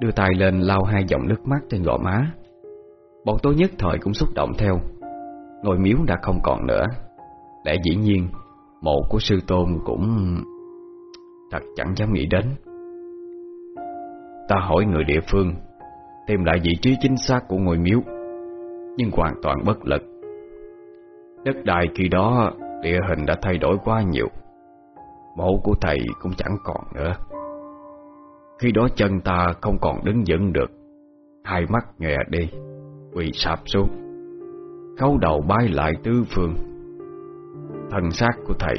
Đưa tay lên lau hai dòng nước mắt trên gò má. Bọn tôi nhất thời cũng xúc động theo. Ngôi miếu đã không còn nữa. Lẽ dĩ nhiên, Mộ của sư tôn cũng Thật chẳng dám nghĩ đến. Ta hỏi người địa phương, Tìm lại vị trí chính xác của ngôi miếu, Nhưng hoàn toàn bất lực. Đất đai khi đó, Địa hình đã thay đổi quá nhiều. Mộ của thầy cũng chẳng còn nữa. Khi đó chân ta không còn đứng vững được. Hai mắt nghè đi, Quỳ sạp xuống. Khấu đầu bái lại tứ phương. Thân xác của thầy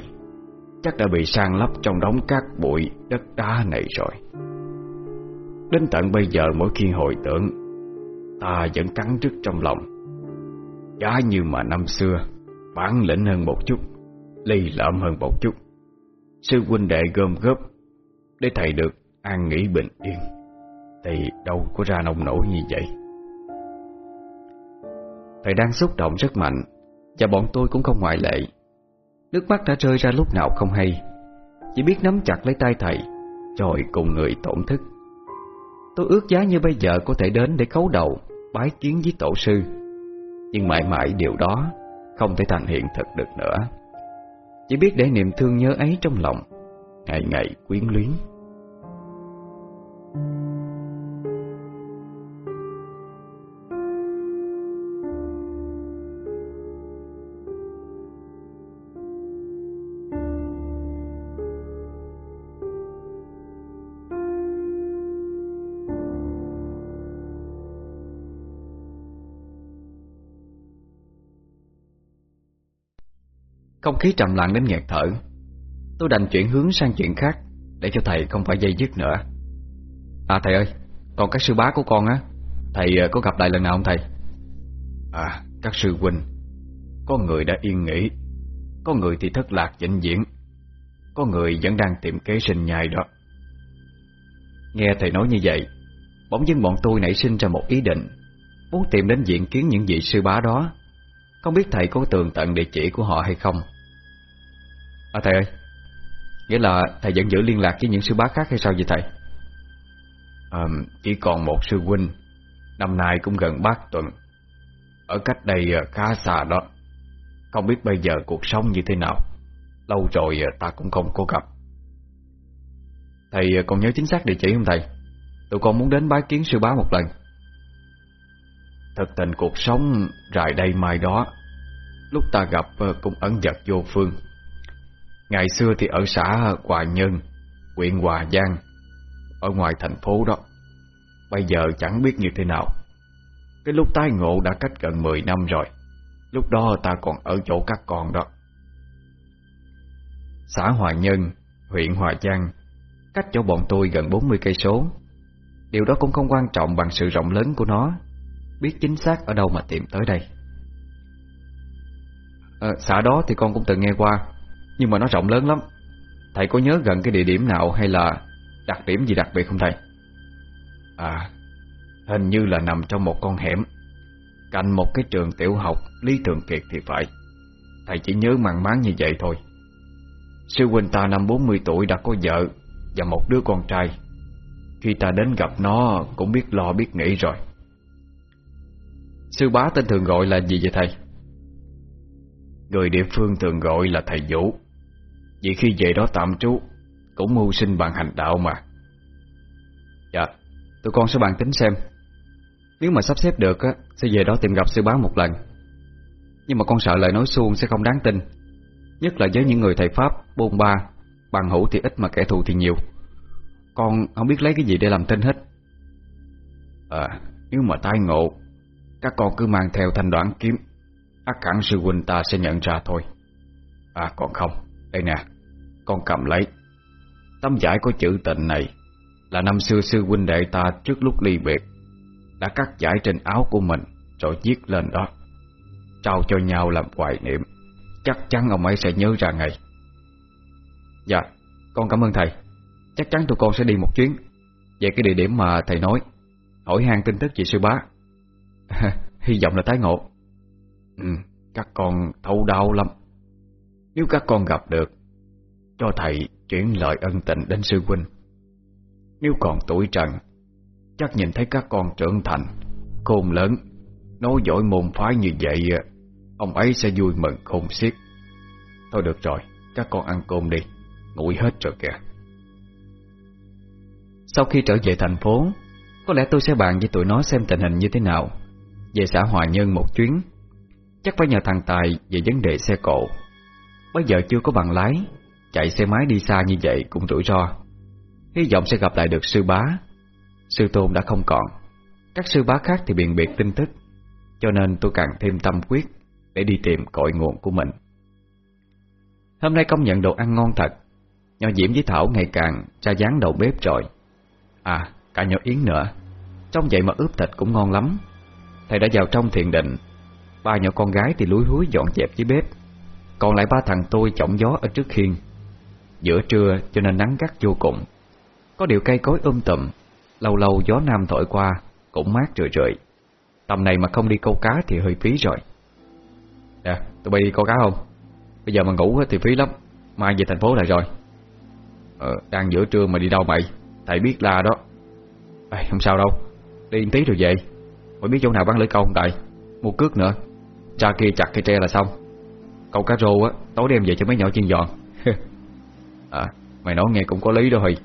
Chắc đã bị sang lấp trong đống cát bụi, Đất đá này rồi. Đến tận bây giờ mỗi khi hồi tưởng, Ta vẫn cắn rứt trong lòng. Giá như mà năm xưa, Bản lĩnh hơn một chút, Ly lợm hơn một chút. Sư huynh đệ gom góp Để thầy được an nghỉ bình yên. Thì đâu có ra nông nổi như vậy. Thầy đang xúc động rất mạnh, Và bọn tôi cũng không ngoại lệ. Nước mắt đã rơi ra lúc nào không hay, Chỉ biết nắm chặt lấy tay thầy, Rồi cùng người tổn thức Tôi ước giá như bây giờ có thể đến để khấu đầu, Bái kiến với tổ sư. Nhưng mãi mãi điều đó Không thể thành hiện thực được nữa. Chỉ biết để niềm thương nhớ ấy trong lòng, Ngày ngày quyến luyến. Không khí trầm lặng đến nghẹt thở. Tôi đành chuyển hướng sang chuyện khác Để cho thầy không phải dây dứt nữa. À thầy ơi Còn các sư bá của con á Thầy ờ, có gặp lại lần nào không thầy? À các sư huynh Có người đã yên nghỉ Có người thì thất lạc vĩnh viễn Có người vẫn đang tìm kế sinh nhai đó. Nghe thầy nói như vậy Bỗng dưng bọn tôi nảy sinh ra một ý định Muốn tìm đến diện kiến những vị sư bá đó. Không biết thầy có tường tận địa chỉ của họ hay không À thầy ơi. Nghĩa là thầy vẫn giữ liên lạc với những sư bá khác hay sao vậy thầy? À, Chỉ còn một sư huynh. Năm nay cũng gần bát tuần. Ở cách đây à, khá xa đó. Không biết bây giờ cuộc sống như thế nào. Lâu rồi à, ta cũng không có gặp. Thầy à, còn nhớ chính xác địa chỉ không thầy? Tụi con muốn đến bái kiến sư bá một lần. Thật tình cuộc sống rải đây mai đó Lúc ta gặp cũng ẩn giật vô phương. Ngày xưa thì ở xã Hòa Nhân, huyện Hòa Giang, ở ngoài thành phố đó. Bây giờ chẳng biết như thế nào. Cái lúc tái ngộ đã cách gần 10 năm rồi. Lúc đó ta còn ở chỗ các con đó. Xã Hòa Nhân, huyện Hòa Giang, cách chỗ bọn tôi gần 40 cây số. Điều đó cũng không quan trọng bằng sự rộng lớn của nó. Biết chính xác ở đâu mà tìm tới đây. À, xã đó thì con cũng từng nghe qua nhưng mà nó rộng lớn lắm. Thầy có nhớ gần cái địa điểm nào hay là Đặc điểm gì đặc biệt không thầy? À Hình như là nằm trong một con hẻm. Cạnh một cái trường tiểu học Lý Thường Kiệt thì phải. Thầy chỉ nhớ mang máng như vậy thôi. Sư huynh ta năm 40 tuổi đã có vợ Và một đứa con trai. Khi ta đến gặp nó Cũng biết lo biết nghĩ rồi. Sư bá tên thường gọi là gì vậy thầy? Người địa phương thường gọi là thầy Vũ vì khi về đó tạm trú, Cũng mưu sinh bằng hành đạo mà. Dạ Tụi con sẽ bàn tính xem. Nếu mà sắp xếp được á, Sẽ về đó tìm gặp sư bá một lần. Nhưng mà con sợ lời nói suông sẽ không đáng tin, Nhất là với những người thầy Pháp, Bôn ba Bằng hữu thì ít mà kẻ thù thì nhiều. Con không biết lấy cái gì để làm tin hết. À Nếu mà tai ngộ, Các con cứ mang theo thanh đoạn kiếm ắt hẳn sư huynh ta sẽ nhận ra thôi. À còn không. Đây nè Con cầm lấy. Tấm giải có chữ tịnh này Là năm xưa sư huynh đệ ta trước lúc ly biệt Đã cắt giải trên áo của mình Rồi viết lên đó. Trao cho nhau làm hoài niệm Chắc chắn ông ấy sẽ nhớ ra ngày Dạ Con cảm ơn thầy. Chắc chắn tụi con sẽ đi một chuyến Về cái địa điểm mà thầy nói. Hỏi han tin tức về sư bá. Hy vọng là tái ngộ. Ừ, các con thấu đau lắm. Nếu các con gặp được, Cho thầy chuyển lời ân tình đến sư huynh. Nếu còn tuổi trần, Chắc nhìn thấy các con trưởng thành, Khôn lớn, Nói giỏi môn phái như vậy, Ông ấy sẽ vui mừng khôn xiết. Thôi được rồi, Các con ăn cơm đi Nguội hết rồi kìa. Sau khi trở về thành phố, Có lẽ tôi sẽ bàn với tụi nó xem tình hình như thế nào. Về xã Hòa Nhân một chuyến, Chắc phải nhờ thằng Tài về vấn đề xe cộ. Bây giờ chưa có bằng lái Chạy xe máy đi xa như vậy cũng rủi ro. Hy vọng sẽ gặp lại được sư bá. Sư tôn đã không còn. Các sư bá khác thì biện biệt tin tức Cho nên tôi càng thêm tâm quyết Để đi tìm cội nguồn của mình. Hôm nay công nhận đồ ăn ngon thật Nhỏ Diễm với Thảo ngày càng ra dáng đầu bếp rồi. À, cả nhỏ Yến nữa. Trong vậy mà ướp thịt cũng ngon lắm. Thầy đã vào trong thiền định Ba nhỏ con gái thì lúi húi dọn dẹp dưới bếp. Còn lại ba thằng tôi chỏng gió ở trước khiên Giữa trưa cho nên nắng gắt vô cùng. Có điều cây cối um tùm Lâu lâu gió nam thổi qua Cũng mát rượi rượi Tầm này mà không đi câu cá thì hơi phí rồi. Nè, tụi bay đi câu cá không? Bây giờ mà ngủ thì phí lắm Mai về thành phố lại rồi. Ờ, đang giữa trưa mà đi đâu mày? Thầy biết là đó. Ê, Không sao đâu Đi tí rồi về. Mày biết chỗ nào bán lưỡi câu không tại Mua cước nữa. Ra kia chặt cây tre là xong. Câu cá rô á Tối đem về cho mấy nhỏ chiên giòn. À mày nói nghe cũng có lý đó Huy.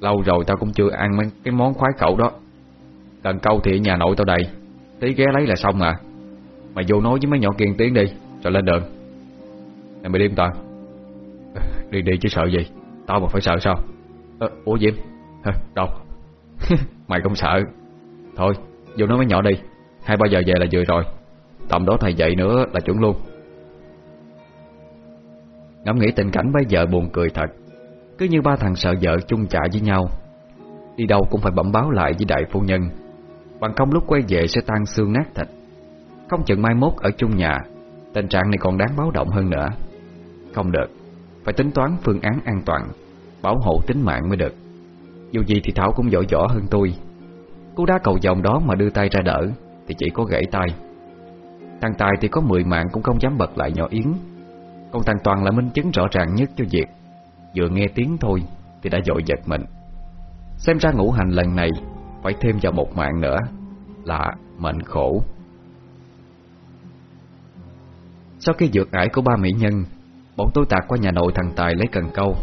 Lâu rồi tao cũng chưa ăn mấy cái món khoái cậu đó. Cần câu thì ở nhà nội tao đầy Tí ghé lấy là xong à. Mày vô nói với mấy nhỏ kiên tiếng đi Rồi lên đường. Này mày đi Toàn Đi đi chứ sợ gì Tao mà phải sợ sao? À, Ủa Diễm à, Đâu? Mày không sợ. Thôi vô nói mấy nhỏ đi Hai ba giờ về là vừa rồi. Tầm đó thầy dậy nữa là chuẩn luôn Ngẫm nghĩ tình cảnh bây giờ buồn cười thật. Cứ như ba thằng sợ vợ chung chạ với nhau. Đi đâu cũng phải bẩm báo lại với đại phu nhân. Bằng không lúc quay về sẽ tan xương nát thịt. Không chừng mai mốt ở chung nhà, Tình trạng này còn đáng báo động hơn nữa. Không được, Phải tính toán phương án an toàn, Bảo hộ tính mạng mới được. Dù gì thì Thảo cũng giỏi võ hơn tôi. Cú đá cầu vòng đó mà đưa tay ra đỡ, Thì chỉ có gãy tay. Thằng Tài thì có 10 mạng cũng không dám bật lại nhỏ Yến. Còn thằng Toàn là minh chứng rõ ràng nhất cho việc Vừa nghe tiếng thôi Thì đã dội giật mình. Xem ra ngũ hành lần này Phải thêm vào một mạng nữa Là mệnh khổ. Sau khi dược ải của ba mỹ nhân, Bọn tôi tạt qua nhà nội thằng Tài lấy cần câu.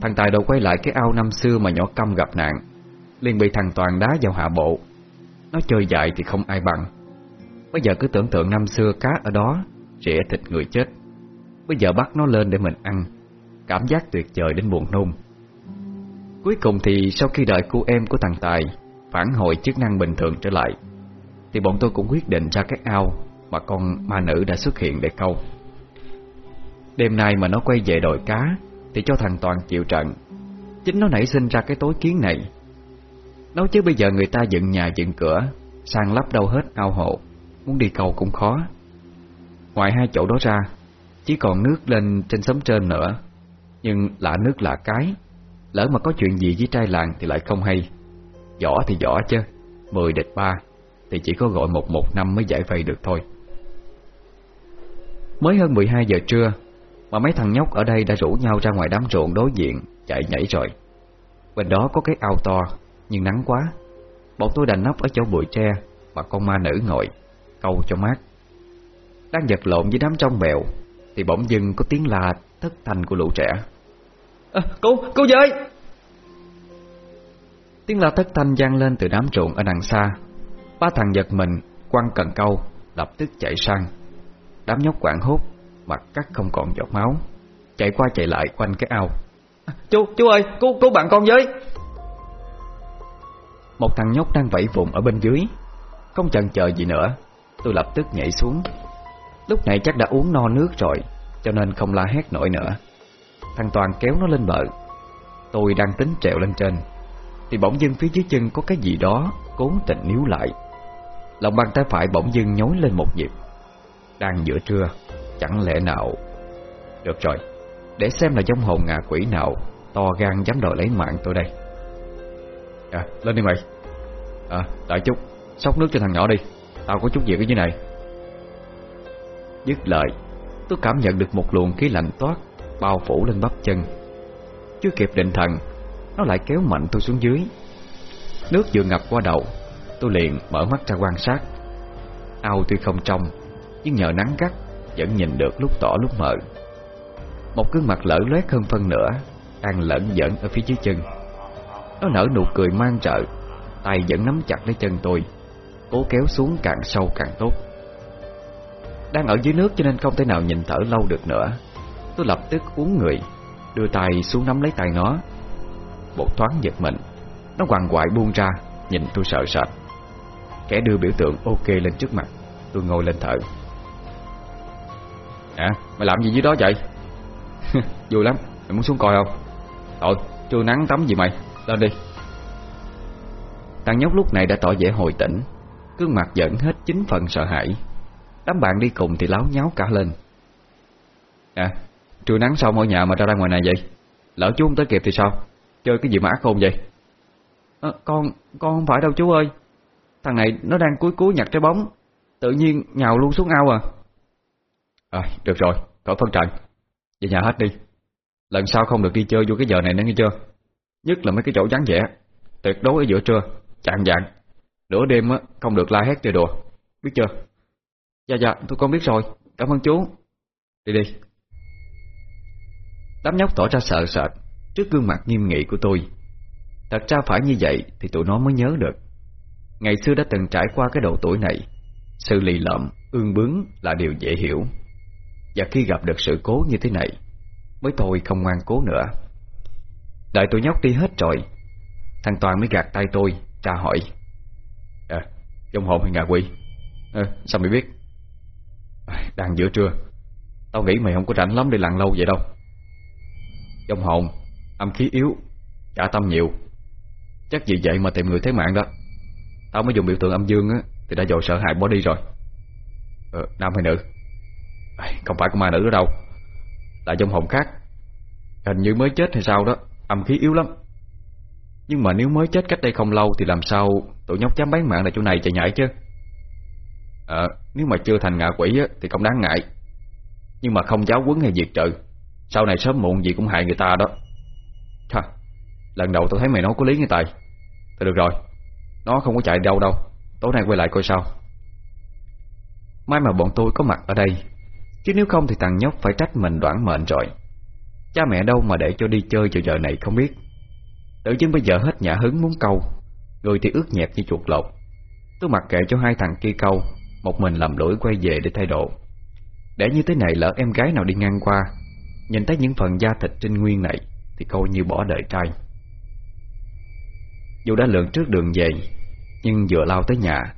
Thằng Tài đầu quay lại cái ao năm xưa mà nhỏ câm gặp nạn, liền bị thằng Toàn đá vào hạ bộ. Nó chơi dại thì không ai bằng. Bây giờ cứ tưởng tượng năm xưa cá ở đó Rỉa thịt người chết. Bây giờ bắt nó lên để mình ăn. Cảm giác tuyệt vời đến buồn nôn. Cuối cùng thì sau khi đợi cô em của thằng Tài Phản hồi chức năng bình thường trở lại, Thì bọn tôi cũng quyết định ra cái ao Mà con ma nữ đã xuất hiện để câu. Đêm nay mà nó quay về đội cá Thì cho thằng Toàn chịu trận. Chính nó nảy sinh ra cái tối kiến này. Nói chứ bây giờ người ta dựng nhà dựng cửa Sang lắp đâu hết ao hộ. Muốn đi cầu cũng khó. Ngoài hai chỗ đó ra chỉ còn nước lên trên sấm trên nữa. Nhưng lạ nước lạ cái. Lỡ mà có chuyện gì với trai làng Thì lại không hay. Võ thì võ chứ, Mười địch ba, Thì chỉ có gọi một một năm mới giải vây được thôi. Mới hơn 12 giờ trưa, Mà mấy thằng nhóc ở đây đã rủ nhau ra ngoài đám ruộng đối diện, Chạy nhảy rồi. Bên đó có cái ao to, Nhưng nắng quá. Bọn tôi đành nấp ở chỗ bụi tre, Mà con ma nữ ngồi, Câu cho mát. Đang giật lộn với đám trong bèo thì bỗng dưng có tiếng la thất thanh của lũ trẻ. À, Cô, cô dơi Tiếng la thất thanh vang lên từ đám ruộng ở đằng xa. Ba thằng giật mình Quăng cần câu Lập tức chạy sang. Đám nhóc quảng hốt Mặt cắt không còn giọt máu. Chạy qua chạy lại quanh cái ao. À, Chú, chú ơi, cứu, cứu bạn con với. Một thằng nhóc đang vẫy vùng ở bên dưới. Không chần chờ gì nữa Tôi lập tức nhảy xuống Lúc này chắc đã uống no nước rồi, Cho nên không la hét nổi nữa. Thằng Toàn kéo nó lên bờ. Tôi đang tính trèo lên trên. Thì bỗng dưng phía dưới chân có cái gì đó Cố tình níu lại. Lòng bàn tay phải bỗng dưng nhối lên một nhịp. Đang giữa trưa, Chẳng lẽ nào? Được rồi, Để xem là giống hồn ngạ quỷ nào To gan dám đòi lấy mạng tôi đây. À lên đi mày. À đợi chút sóc nước cho thằng nhỏ đi. Tao có chút việc ở dưới này. Dứt lời. Tôi cảm nhận được một luồng khí lạnh toát Bao phủ lên bắp chân. Chưa kịp định thần, Nó lại kéo mạnh tôi xuống dưới. Nước vừa ngập qua đầu, Tôi liền mở mắt ra quan sát. Ao tuy không trong, Nhưng nhờ nắng gắt Vẫn nhìn được lúc tỏ lúc mờ. Một gương mặt lở loét hơn phân nửa Đang lẫn dẫn ở phía dưới chân. Nó nở nụ cười mang trợ, Tay vẫn nắm chặt lấy chân tôi, Cố kéo xuống càng sâu càng tốt. Đang ở dưới nước cho nên không thể nào nhìn thở lâu được nữa. Tôi lập tức uống người, Đưa tay xuống nắm lấy tay nó. Một thoáng giật mình, Nó quằn quại buông ra, Nhìn tôi sợ sệt. Kẻ đưa biểu tượng ok lên trước mặt, Tôi ngồi lên thở. À mày làm gì dưới đó vậy? Vui lắm, Mày muốn xuống coi không? Thôi trưa nắng tắm gì mày, Lên đi. Thằng nhóc lúc này đã tỏ vẻ hồi tỉnh Cương mặt giận hết chính phần sợ hãi. Đám bạn đi cùng thì láo nháo cả lên. À Trưa nắng xong ở nhà mà ra ra ngoài này vậy? Lỡ chú không tới kịp thì sao? Chơi cái gì mà ác khôn vậy? À, Con con không phải đâu chú ơi. Thằng này nó đang cúi cúi nhặt trái bóng. Tự nhiên nhào luôn xuống ao à. À được rồi Cậu phân trận Về nhà hết đi. Lần sau không được đi chơi vô cái giờ này nữa nghe chưa? Nhất là mấy cái chỗ vắng vẻ. Tuyệt đối ở giữa trưa. Chạng dạng Nửa đêm á không được la hét chơi đùa. Biết chưa? Dạ dạ tôi con biết rồi. Cảm ơn chú. Đi đi. Đám nhóc tỏ ra sợ sệt Trước gương mặt nghiêm nghị của tôi. Thật ra phải như vậy Thì tụi nó mới nhớ được. Ngày xưa đã từng trải qua cái độ tuổi này Sự lì lợm, ương bướng là điều dễ hiểu. Và khi gặp được sự cố như thế này Mới thôi không ngoan cố nữa. Đợi tụi nhóc đi hết rồi Thằng Toàn mới gạt tay tôi tra hỏi. À, dông hồn hay ngạ quỷ à, ờ, Sao mày biết? Đang giữa trưa. Tao nghĩ mày không có rảnh lắm để lặn lâu vậy đâu. Trong hồn Âm khí yếu Trả tâm nhiều. Chắc vì vậy mà tìm người thế mạng đó. Tao mới dùng biểu tượng âm dương á Thì đã dội sợ hãi bỏ đi rồi. Ờ, Nam hay nữ? Không phải con ma nữ đó đâu. Là trong hồn khác. Hình như mới chết hay sao đó Âm khí yếu lắm. Nhưng mà nếu mới chết cách đây không lâu Thì làm sao tụi nhóc dám bán mạng lại chỗ này chạy nhảy chứ? Ờ Nếu mà chưa thành ngạ quỷ á, thì không đáng ngại. Nhưng mà không giáo quấn hay diệt trừ Sau này sớm muộn gì cũng hại người ta đó. Thôi Lần đầu tôi thấy mày nói có lý như Tài. Thôi được rồi Nó không có chạy đâu đâu Tối nay quay lại coi sao. Mai mà bọn tôi có mặt ở đây Chứ nếu không thì thằng nhóc phải trách mình đoạn mệnh rồi. Cha mẹ đâu mà để cho đi chơi vào giờ này không biết. Tự dưng bây giờ hết nhà hứng muốn câu Người thì ướt nhẹp như chuột lột. Tôi mặc kệ cho hai thằng kia câu một mình làm lỗi quay về để thay độ Để như thế này lỡ em gái nào đi ngang qua, Nhìn thấy những phần da thịt trinh nguyên này Thì coi như bỏ đời trai. Dù đã lượn trước đường về, Nhưng vừa lao tới nhà,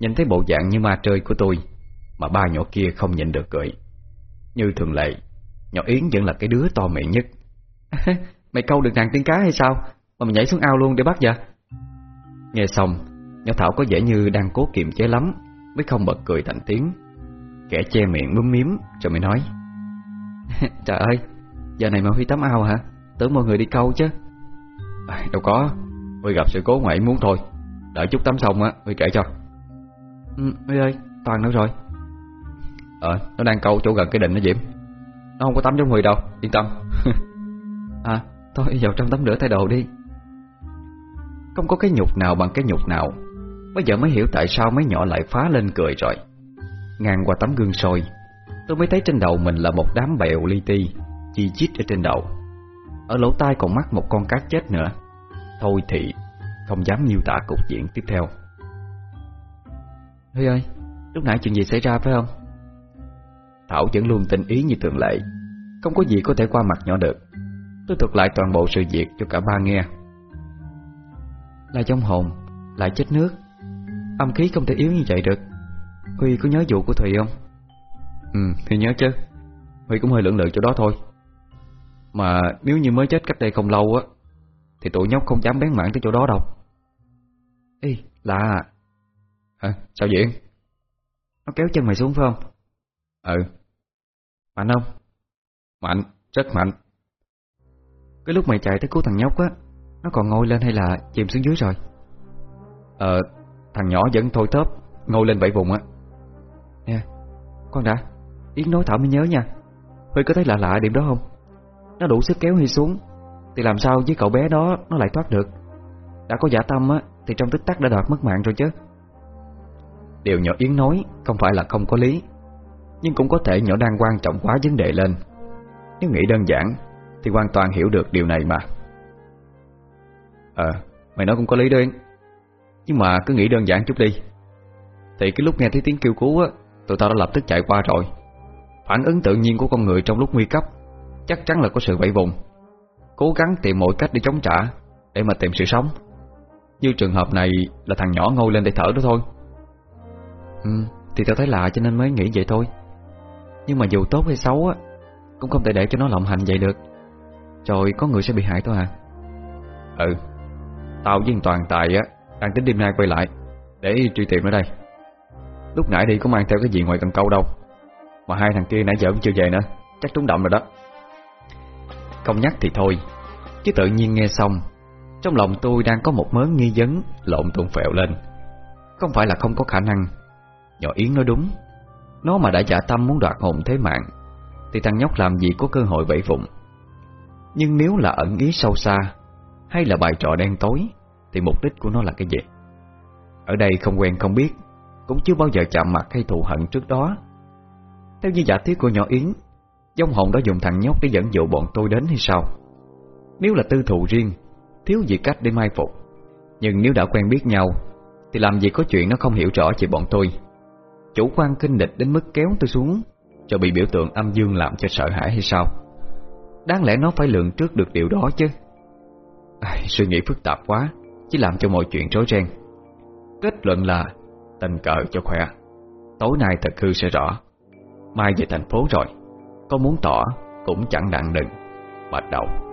Nhìn thấy bộ dạng như ma chơi của tôi Mà ba nhỏ kia không nhịn được cười. Như thường lệ, Nhỏ Yến vẫn là cái đứa to miệng nhất. Mày câu được nàng tiên cá hay sao? Mà mày nhảy xuống ao luôn để bắt vậy? Nghe xong, Nhỏ Thảo có vẻ như đang cố kiềm chế lắm. Mới không bật cười thành tiếng. Kẻ che miệng múm miếm Rồi mới nói. Trời ơi Giờ này mà Huy tắm ao hả? Tưởng mọi người đi câu chứ. À, Đâu có. Huy gặp sự cố ngoại muốn thôi. Đợi chút tắm xong á Huy kể cho. Ừ, Huy ơi Toàn đâu rồi? Ờ nó đang câu chỗ gần cái định nó Diễm. Nó không có tắm giống Huy đâu Yên tâm. À thôi vào trong tắm rửa thay đồ đi. Không có cái nhục nào bằng cái nhục nào Bây giờ mới hiểu tại sao mấy nhỏ lại phá lên cười rồi. Ngang qua tấm gương soi, Tôi mới thấy trên đầu mình là một đám bèo li ti, Chi chít ở trên đầu. Ở lỗ tai còn mắc một con cá chết nữa. Thôi thì, Không dám miêu tả cục diện tiếp theo. Huy ơi, Lúc nãy chuyện gì xảy ra phải không? Thảo vẫn luôn tình ý như thường lệ, Không có gì có thể qua mặt nhỏ được. Tôi thuật lại toàn bộ sự việc cho cả ba nghe. Là trong hồn Lại chết nước. Âm khí không thể yếu như vậy được. Huy có nhớ vụ của Thùy không? Ừ thì nhớ chứ. Huy cũng hơi lưỡng lự chỗ đó thôi. Mà nếu như mới chết cách đây không lâu á Thì tụi nhóc không dám bén mảng tới chỗ đó đâu. Ê lạ. À, Sao vậy? Nó kéo chân mày xuống phải không? Ừ. Mạnh không? Mạnh, rất mạnh. Cái lúc mày chạy tới cứu thằng nhóc á Nó còn ngồi lên hay là chìm xuống dưới rồi? Ờ Thằng nhỏ vẫn thôi thớp, Ngồi lên bảy vùng á. Nè, Con đã, Yến nói Thảo mới nhớ nha. Huy có thấy lạ lạ điểm đó không? Nó đủ sức kéo Huy xuống, Thì làm sao với cậu bé đó nó lại thoát được? Đã có giả tâm á, Thì trong tích tắc đã đoạt mất mạng rồi chứ. Điều nhỏ Yến nói Không phải là không có lý, Nhưng cũng có thể nhỏ đang quan trọng quá vấn đề lên. Nếu nghĩ đơn giản, Thì hoàn toàn hiểu được điều này mà. Ờ Mày nói cũng có lý đó Yến. Nhưng mà cứ nghĩ đơn giản chút đi. Thì cái lúc nghe thấy tiếng kêu cứu á Tụi tao đã lập tức chạy qua rồi. Phản ứng tự nhiên của con người trong lúc nguy cấp Chắc chắn là có sự vẫy vùng. Cố gắng tìm mọi cách để chống trả Để mà tìm sự sống. Như trường hợp này là thằng nhỏ ngồi lên để thở đó thôi. Ừ Thì tao thấy lạ cho nên mới nghĩ vậy thôi. Nhưng mà dù tốt hay xấu á Cũng không thể để cho nó lộng hành vậy được. Trời, có người sẽ bị hại thôi à? Ừ Tao với Toàn Tài á đang tính đêm nay quay lại, Để truy tìm ở đây. Lúc nãy đi có mang theo cái gì ngoài cần câu đâu, Mà hai thằng kia nãy giờ cũng chưa về nữa, Chắc trúng động rồi đó. Không nhắc thì thôi, Chứ tự nhiên nghe xong, Trong lòng tôi đang có một mớ nghi vấn Lộn tuôn phèo lên. Không phải là không có khả năng, Nhỏ Yến nói đúng. Nó mà đã giả tâm muốn đoạt hồn thế mạng, Thì thằng nhóc làm gì có cơ hội vẫy vụng. Nhưng nếu là ẩn ý sâu xa, Hay là bài trò đen tối thì mục đích của nó là cái gì? Ở đây không quen không biết Cũng chưa bao giờ chạm mặt hay thù hận trước đó. Theo như giả thiết của nhỏ Yến Dông hồn đã dùng thằng nhóc để dẫn dụ bọn tôi đến hay sao? Nếu là tư thù riêng Thiếu gì cách để mai phục. Nhưng nếu đã quen biết nhau Thì làm gì có chuyện nó không hiểu rõ về bọn tôi. Chủ quan kinh địch đến mức kéo tôi xuống Cho bị biểu tượng âm dương làm cho sợ hãi hay sao? Đáng lẽ nó phải lượng trước được điều đó chứ. À, Suy nghĩ phức tạp quá. Chỉ làm cho mọi chuyện rối ren. Kết luận là, Tình cờ cho khỏe. Tối nay thật hư sẽ rõ. Mai về thành phố rồi. Có muốn tỏ cũng chẳng nặng đừng Bắt đầu.